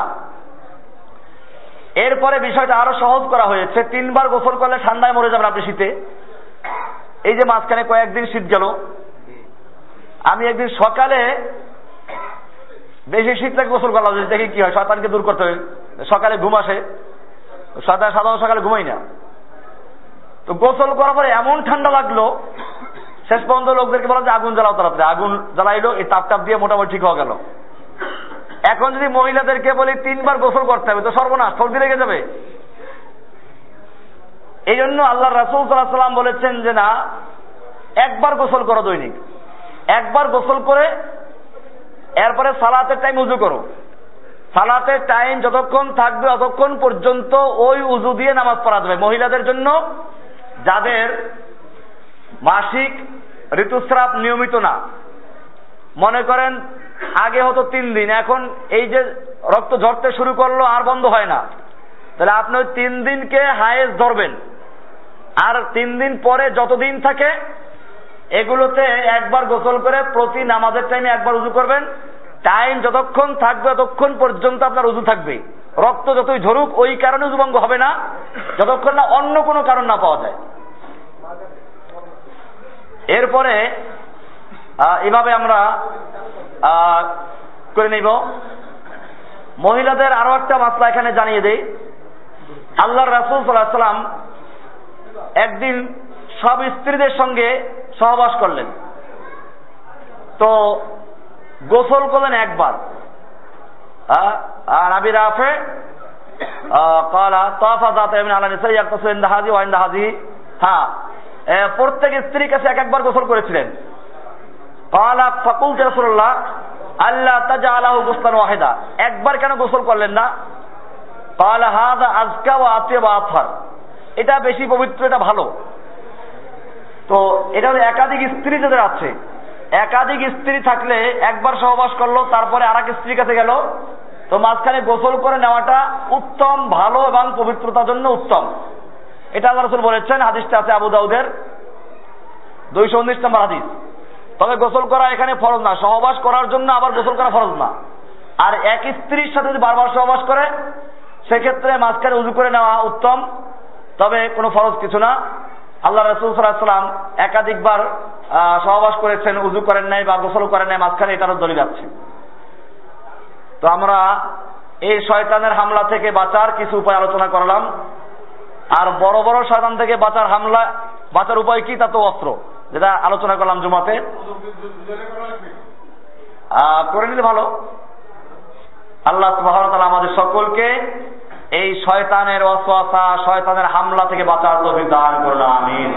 A: এরপরে বিষয়টা আরও সহজ করা হয়েছে। তিনবার গোসল করলে ঠান্ডায় মরে যাবেন আপনি শীতে। এই যে মাঝখানে কয়েকদিন শীত গেল। আমি একদিন সকালে বেশি শীত লাগে গোসল করলাম দেখি কি হয়, শয়তানকে দূর করতে হবে সকালে ঘুম আসে। সাধারণ সকালে ঘুমাই না। তো গোসল করার পরে এমন ঠান্ডা লাগল, শেষ পর্যন্ত লোকদেরকে বলা যে আগুন জ্বালাও তাড়াতাড়ি। আগুন জ্বালাইলো, এই তাপ টাপ দিয়ে মোটামুটি ঠিক হয়ে গেল। এখন যদি মহিলাদেরকে বলি তিনবার গোসল করতে হবে, তো সর্বনাশ, সর্দি লেগে যাবে। এই জন্য আল্লাহ রাসুল সাল্লাম বলেছেন যে না, একবার গোসল করো দৈনিক। একবার গোসল করে এরপরে সালাতের টাইম উজু করো। সালাতের টাইম যতক্ষণ থাকবে ততক্ষণ পর্যন্ত ওই উজু দিয়ে নামাজ পড়া যাবে। মহিলাদের জন্য যাদের মাসিক ঋতুস্রাব নিয়মিত না, মনে করেন আগে হতো তিন দিন, এখন এই যে রক্ত ঝরতে শুরু করল আর বন্ধ হয় না। তাহলে আপনি ওই তিন দিনকে হায়েস্ট ধরবেন। আর তিন দিন পরে যতদিন থাকে, এগুলোতে একবার গোসল করে প্রতি নামাজের টাইমে একবার উজু করবেন। টাইম যতক্ষণ থাকবে ততক্ষণ পর্যন্ত আপনার উজু থাকবে। রক্ত যতই ঝরুক, ওই কারণে উজুভঙ্গ হবে না। যতক্ষণ না অন্য কোনো কারণ না পাওয়া যায়। এরপরে এভাবে আমরা করে নিব। মহিলাদের আরও একটা মাসলা এখানে জানিয়ে দেই। আল্লাহ রাসুল সাল্লাম একদিন সব স্ত্রীদের সঙ্গে সহবাস করলেন। তো গোসল করলেন একবার। আর রাফে হ্যাঁ প্রত্যেক স্ত্রীর কাছে এক একবার গোসল করেছিলেন। কলা ফাকুল রাসূলুল্লাহ আল্লাহ তাজা আলাহু গুস্তান ওয়াহিদা একবার কেন গোসল করলেন না? কলা হাদা আজকা ওয়া আতিয়া ওয়া আতহার এটা বেশি পবিত্র, এটা ভালো। তো এটা হলো একাধিক স্ত্রী যাদের আছে। একাধিক স্ত্রী থাকলে একবার সহবাস করল, তারপরে আর এক স্ত্রীর কাছে গেল। তো মাঝখানে গোসল করে নেওয়াটা উত্তম, ভালো এবং পবিত্রতার জন্য উত্তম। এটা আল্লাহ রসুল বলেছেন, হাদিসটা আছে আবু দাউদের। দুইশো উনিশ নম্বর হাদিস। তবে গোসল করা এখানে ফরজ না। সহবাস করার জন্য আবার গোসল করা ফরজ না। আর এক স্ত্রীর সাথে যদি বারবার সহবাস করে, সেক্ষেত্রে মাঝখানে উজু করে নেওয়া উত্তম। তবে কোনো ফরজ কিছু না। আল্লাহ রসুল সাল্লাম একাধিকবার সহবাস করেছেন, উজু করেন নাই বা গোসল করেন নাই, মাঝখানে এটারও দলিল আছে। তো আমরা এই শয়তানের হামলা থেকে বাঁচার কিছু উপায় আলোচনা করলাম। আর বড় বড় শয়তান থেকে বাঁচার হামলা, বাঁচার উপায় কি? তা তো অস্ত্র। যেটা আলোচনা করলাম জুমাতে। করে নিলে ভালো। আল্লাহ তালা আমাদের সকলকে এই শয়তানের অসা শয়তানের হামলা থেকে বাঁচার তো দান করলাম আমিন।